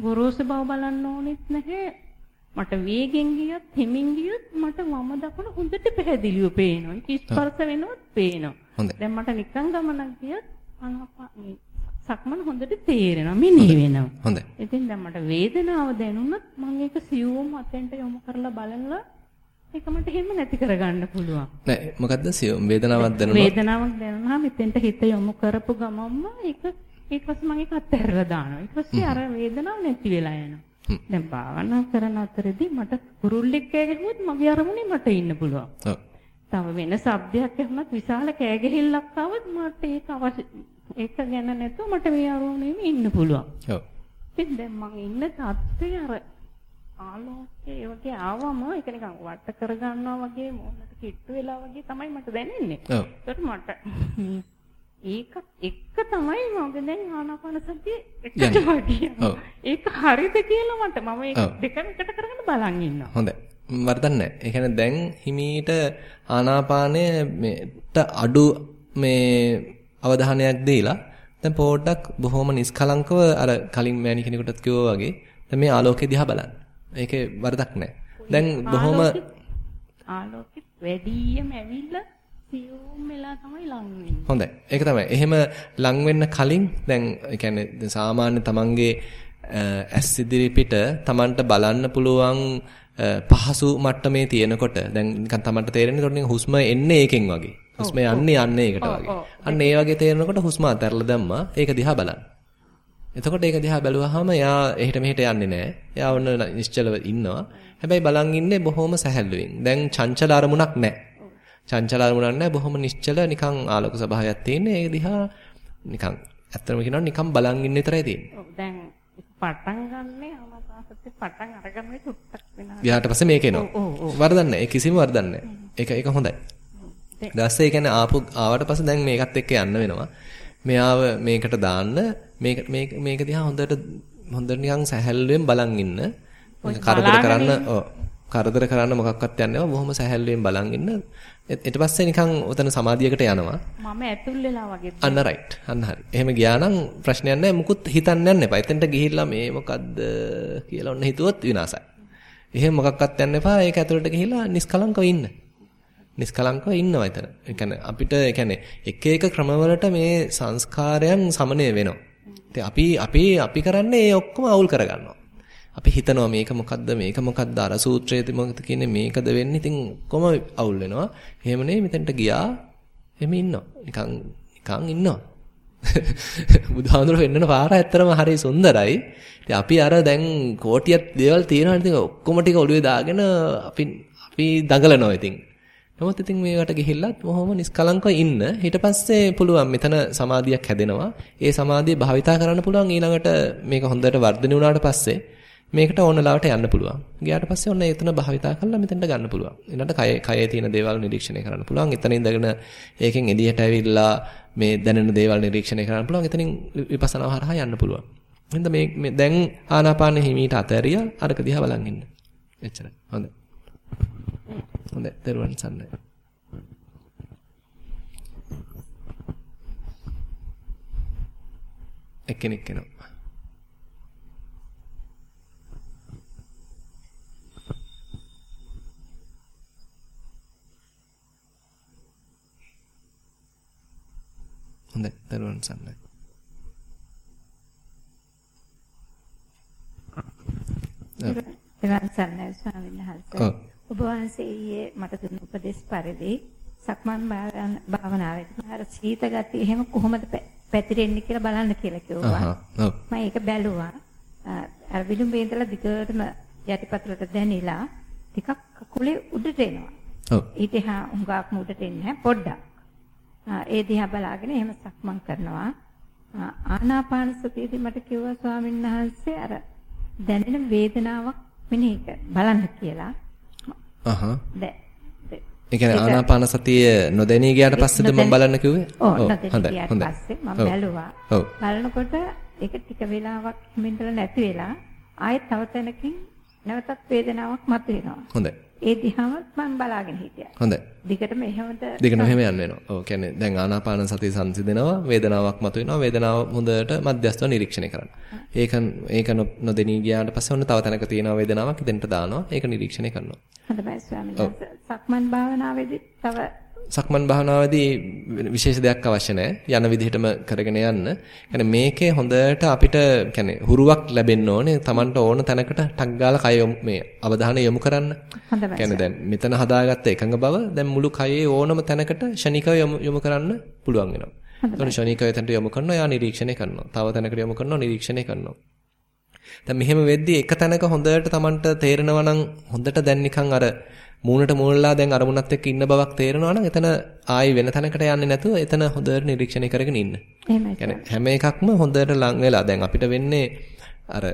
ගොරෝසු බව බලන්න ඕනෙත් නැහැ. මට වේගෙන් ගියත් හිමින් ගියත් මට වම දකුණ හොඳට පැහැදිලිව පේනවා. ඒක ස්පර්ශ වෙනවත් පේනවා. දැන් මට නිකන් ගමනක් ගියත් අනපා සක්මන හොඳට තේරෙනවා මෙනෙහි වෙනවා. හොඳයි. ඉතින් දැන් මට වේදනාව දැනුණොත් මම ඒක සියුම් අතෙන්ට යොමු කරලා බලලා ඒක මට හැම නැති කරගන්න පුළුවන්. නෑ මොකද්ද සියුම් වේදනාවක් දැනුණොත් වේදනාවක් දැනුණාම මෙතෙන්ට හිත යොමු කරපු ගමන්ම ඒක ඊට පස්සේ මම ඒක අත්හැරලා දානවා. ඊට පස්සේ අර වේදනාව නැති වෙලා යනවා. දැන් භාවනා කරන අතරේදී මට කුරුල්ලෙක් කෑ ගැහුවොත් මගේ අරමුණේ මට ඉන්න පුළුවන්. ඔව්. තව වෙන શબ્දයක් ඇහුණත් විශාල කෑ ගැහිල්ලක් ආවොත් මට ඒක අවශ්‍ය ඒක ගැන නැතුව මට මේ අරමුණේම ඉන්න පුළුවන්. ඔව්. ඉතින් දැන් මං ඉන්න තත්ත්වය අර ආලෝකයේ වගේ ආවම ඒක නිකන් වට කර ගන්නවා වගේ මොනකට කිට්ටු වෙලා වගේ තමයි මට දැනෙන්නේ. ඔව්. ඒකට මට ඒක එක තමයි මගේ දැන් ආනාපාන සතිය එකට. වගේ. ඔව්. ඒක හරිද කියලා මට මම ඒක. දෙකම එකට කරගෙන බලන් ඉන්නවා. හොඳයි. වරදක් නැහැ. ඒ කියන්නේ දැන් හිමීට ආනාපානය මේට අඩු මේ අවධානයක් දීලා දැන් පොඩ්ඩක් බොහොම නිස්කලංකව අර කලින් මෑණි කෙනෙකුටත් කිව්වා වගේ දැන් මේ ආලෝකය දිහා බලන්න. ඒකේ වරදක් නැහැ. දැන් බොහොම ආලෝකෙත් වැඩියම ඇවිල්ලා සියුම් වෙලා තමයි ලං වෙන්නේ. හොඳයි. ඒක තමයි. එහෙම ලං වෙන්න කලින් දැන් ඒ කියන්නේ දැන් සාමාන්‍ය තමන්ගේ ඇස් ඉදිරි පිට තමන්ට බලන්න පුළුවන් පහසු මට්ටමේ තියෙනකොට දැන් නිකන් තමන්ට තේරෙන්නේ ඒකට හුස්ම එන්නේ ඒකෙන් වගේ. හුස්ම යන්නේ යන්නේ ඒකට වගේ. අන්න ඒ වගේ තේරෙනකොට හුස්ම අතහැරලා දැම්මා. ඒක දිහා බලන්න. එතකොට ඒක දිහා බැලුවාම එයා එහෙට මෙහෙට යන්නේ නැහැ. එයා ඔන්න නිශ්චලව ඉන්නවා. හැබැයි බලන් ඉන්නේ බොහොම සැහැල්ලුවෙන්. දැන් චංචල අරමුණක් නැහැ. චංචල අරමුණක් නැහැ. බොහොම නිශ්චල නිකන් ආලෝක ස්වභාවයක් තියෙන්නේ. ඒක දිහා නිකන් ඇත්තම කියනවා නිකන් බලන් ඉන්න විතරයි තියෙන්නේ. ඔව් දැන් පටන් ගන්නේ ආනාපානසතිය පටන් අරගන්නේ චුට්ටක් වෙනවා. ගියාට පස්සේ මේක එනවා. ඔව්, ඔව්. වරදක් නැහැ. කිසිම වරදක් නැහැ. ඒක ඒක හොඳයි. ඊට පස්සේ ඒ කියන්නේ ආපු ආවට පස්සේ දැන් මේකත් එක්ක යන්න වෙනවා. මෙයාව මේකට දාන්න මේක මේක මේක දිහා හොඳට හොඳට නිකන් සැහැල්ලුවෙන් බලන් ඉන්න. කරදර කරන්න ඔව්. කරදර කරන්න මොකක්වත් යන්නේ නැහැ. බොහොම සැහැල්ලුවෙන් බලන් ඉන්න. ඊට පස්සේ නිකන් උතන සමාධියකට යනවා. මම ඇතුල් වෙලා වගේ අන්න රයිට්. අන්න හරි. එහෙම ගියා නම් ප්‍රශ්නයක් නැහැ. මුකුත් හිතන්න යන්න එපා. එතනට ගිහිල්ලා මේ මොකද්ද කියලා ඔන්න හිතුවොත් විනාසයි. එහෙම මොකක්වත් යන්න එපා. ඒක ඇතුළට ගිහිල්ලා නිස්කලංකව ඉන්න. නිස්කලංකව ඉන්නවා එතන. ඒ කියන්නේ අපිට ඒ කියන්නේ එක එක ක්‍රමවලට මේ සංස්කාරයන් සමනය වෙනවා. ඉතින් අපි අපි අපි කරන්නේ ඒ ඔක්කොම අවුල් කරගන්නවා. අපි හිතනවා මේක මොකද්ද මේක මොකද්ද අර සූත්‍රයේදී මොකද කියන්නේ මේකද වෙන්නේ ඉතින් ඔක්කොම අවුල් වෙනවා. එහෙම නෙවෙයි මෙතෙන්ට ගියා එහෙම ඉන්නවා. නිකන් නිකන් ඉන්නවා. බුදුහාමුදුරුවෝ වෙන්නන පාර ඇත්තරම හරි සුන්දරයි. ඉතින් අපි අර දැන් කෝටියක් දේවල් තියෙනවා ඉතින් ඔක්කොම ටික ඔළුවේ දාගෙන අපි අපි දඟලනවා ඉතින්. නමුත් ඉතින් මේකට ගිහිල්ලත් බොහොම නිස්කලංකව ඉන්න. ඊට පස්සේ පුළුවන් මෙතන සමාධියක් හැදෙනවා. ඒ සමාධිය භාවිතා කරන්න පුළුවන් ඊළඟට මේක හොඳට වර්ධනය වුණාට පස්සේ මේකට ඕන ලාවට යන්න පුළුවන්. ගියාට පස්සේ ඔන්න එතන භාවිතා කරලා මෙතනට ගන්න පුළුවන්. ඊළඟට කය කයේ තියෙන දේවල් නිරීක්ෂණය කරන්න පුළුවන්. එතන ඉඳගෙන ඒකෙන් එළියට ඇවිල්ලා මේ දැනෙන දේවල් නිරීක්ෂණය කරන්න පුළුවන්. එතනින් විපස්සනා හරහා යන්න පුළුවන්. එහෙනම් මේ මේ දැන් ආනාපාන හිමීට අතහැරියා අරක දිහා බලන් ඉන්න. එච්චරයි. හොඳයි. හොඳයි. දරුවන් සන්නයි. එක්කෙනෙක් එනවා. හොඳයි. දරුවන් සන්නයි. එවන් සන්නයි ස්වාමීන් වහන්සේ. ඔබ වහන්සේ ඊයේ මට දුන්න උපදෙස් පරිදි සක්මන් භාවන- භාවනාවේදී අර සීත ගතිය එහෙම කොහොමද පැතිරෙන්නේ කියලා බලන්න කියලා කිව්වා. මම ඒක බැලුවා. අර විලුඹේ ඉඳලා දිගටම යටිපතුලට දැනිලා ටිකක් කකුලේ උඩට එනවා. ඔව්. ඊට එහා හුඟක් උඩට එන්නේ පොඩ්ඩක්. ඒ දිහා බලාගෙන එහෙම සක්මන් කරනවා. ආනාපාන සතියේදී මට කිව්වා ස්වාමීන් වහන්සේ අර දැනෙන වේදනාවක් මෙනෙහි බලන්න කියලා. අහහ. දැ- දැ- ඒ කියන්නේ ආනාපාන සතිය නොදැනී ගියාට පස්සේද මම බලන්න කිව්වේ? ඔව් හොඳයි, හොඳයි. පස්සේ මම. බැලුවා. ඔව්. බලනකොට ඒක ටික වෙලාවක් හිමින්දලා නැති වෙලා ආයෙත් තව තැනකින් නැවතත් වේදනාවක් මතුවෙනවා. හොඳයි. ඒ දිහාවත් මම බලාගෙන හිටියා. හොඳයි. දිගටම එහෙමද දෙකම එහෙම යන්න වෙනවා. ඔව් කියන්නේ දැන් ආනාපාන සතිය සංසිඳනවා වේදනාවක් මතුවෙනවා වේදනාව හොඳට මධ්‍යස්ථව නිරීක්ෂණය කරන්න. ඒක ඒක නොදෙනී ගියාට පස්සේ ඔන්න තව තැනක තියෙන වේදනාවක් ඉදෙන්ට දානවා. ඒක නිරීක්ෂණය කරනවා. හොඳයි ස්වාමීන් වහන්සේ. සක්මන් භාවනාවේදී තව සක්මන් භාවනාවේදී විශේෂ දෙයක් අවශ්‍ය නැහැ. යන විදිහටම කරගෙන යන්න. يعني මේකේ හොඳට අපිට يعني හුරුවක් ලැබෙන්න ඕනේ. Tamanට ඕන තැනකට ටක් ගාලා කය යොමු- මේ අවධානය යොමු කරන්න. හොඳයි. කියන්නේ දැන් මෙතන හදාගත්ත එකඟ බව දැන් මුළු කයේ ඕනම තැනකට ෂණිකව යොමු යොමු කරන්න පුළුවන් වෙනවා. එතකොට ශනිකව එතනට යොමු කරනවා යා නිරීක්ෂණය කරනවා. තව තැනකට යොමු කරනවා නිරීක්ෂණය කරනවා. දැන් මෙහෙම වෙද්දී එක තැනක හොඳට Tamanට තේරෙනවා නම් හොඳට දැන් නිකන් අර මූණට මූණලා දැන් අරමුණත් එක්ක ඉන්න බවක් තේරෙනවා නම් එතන ආයි වෙන තැනකට යන්නේ නැතුව එතන හොඳට නිරීක්ෂණය කරගෙන ඉන්න. එහෙමයි. හැම එකක්ම හොඳට ලං වෙලා දැන් අපිට වෙන්නේ අර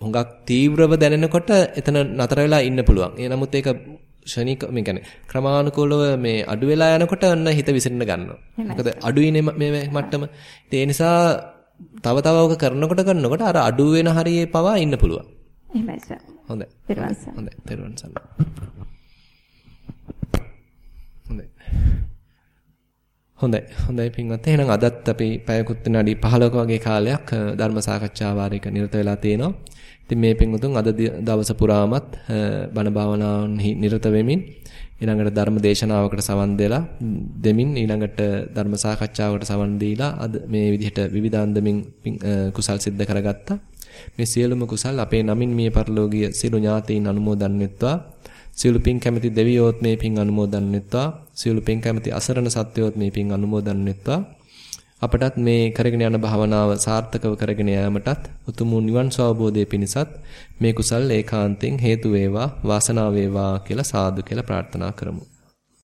හුඟක් තීව්‍රව දැනෙනකොට එතන නතර වෙලා ඉන්න පුළුවන්. ඒ නමුත් ඒක ෂණික මේ කියන්නේ ක්‍රමානුකූලව මේ අඩු වෙලා යනකොට අන්න හිත විසිරෙන්න ගන්නවා. මොකද අඩුයිනේ මේ මට්ටම. ඒ නිසා තව තව කරනකොට කරනකොට අර අඩු වෙන හරියේ පවා ඉන්න පුළුවන්. එහෙමයි සර්. හොඳයි. පෙරවන් සර්. හොඳයි. පෙරවන් සර්. හොඳයි. හොඳයි. හොඳයි පින්වත්. එහෙනම් අදත් අපි පැයකුත් විනාඩි 15ක වගේ කාලයක් ධර්ම සාකච්ඡා වාරයක නිරත වෙලා තියෙනවා. ඉතින් මේ පින්වතුන් අද දවස පුරාමත් බණ භාවනාවන්හි නිරත වෙමින් ඊළඟට ධර්ම දේශනාවකට සවන් දෙලා දෙමින් ඊළඟට ධර්ම සාකච්ඡාවකට සවන් දීලා අද මේ විදිහට විවිධාන්දමින් කුසල් සිද්ධ කරගත්තා. මේ සියලුම කුසල් අපේ නමින් මිය පරලෝකීය සියලු ඥාතීන් අනුමෝදන් වෙත්වා. සියලු පින් කැමති දෙවියෝත් මේ පින් අනුමෝදන් වෙත්වා. සියලු පින් කැමති අසරණ සත්වයෝත් මේ පින් අනුමෝදන් වෙත්වා. අපටත් මේ කරගෙන යන භාවනාව සාර්ථකව කරගෙන යාමටත් උතුම් නිවන් සවබෝධයේ පිණිසත් මේ කුසල් ඒකාන්තයෙන් හේතු වේවා වාසනාව වේවා කියලා සාදු කියලා ප්‍රාර්ථනා කරමු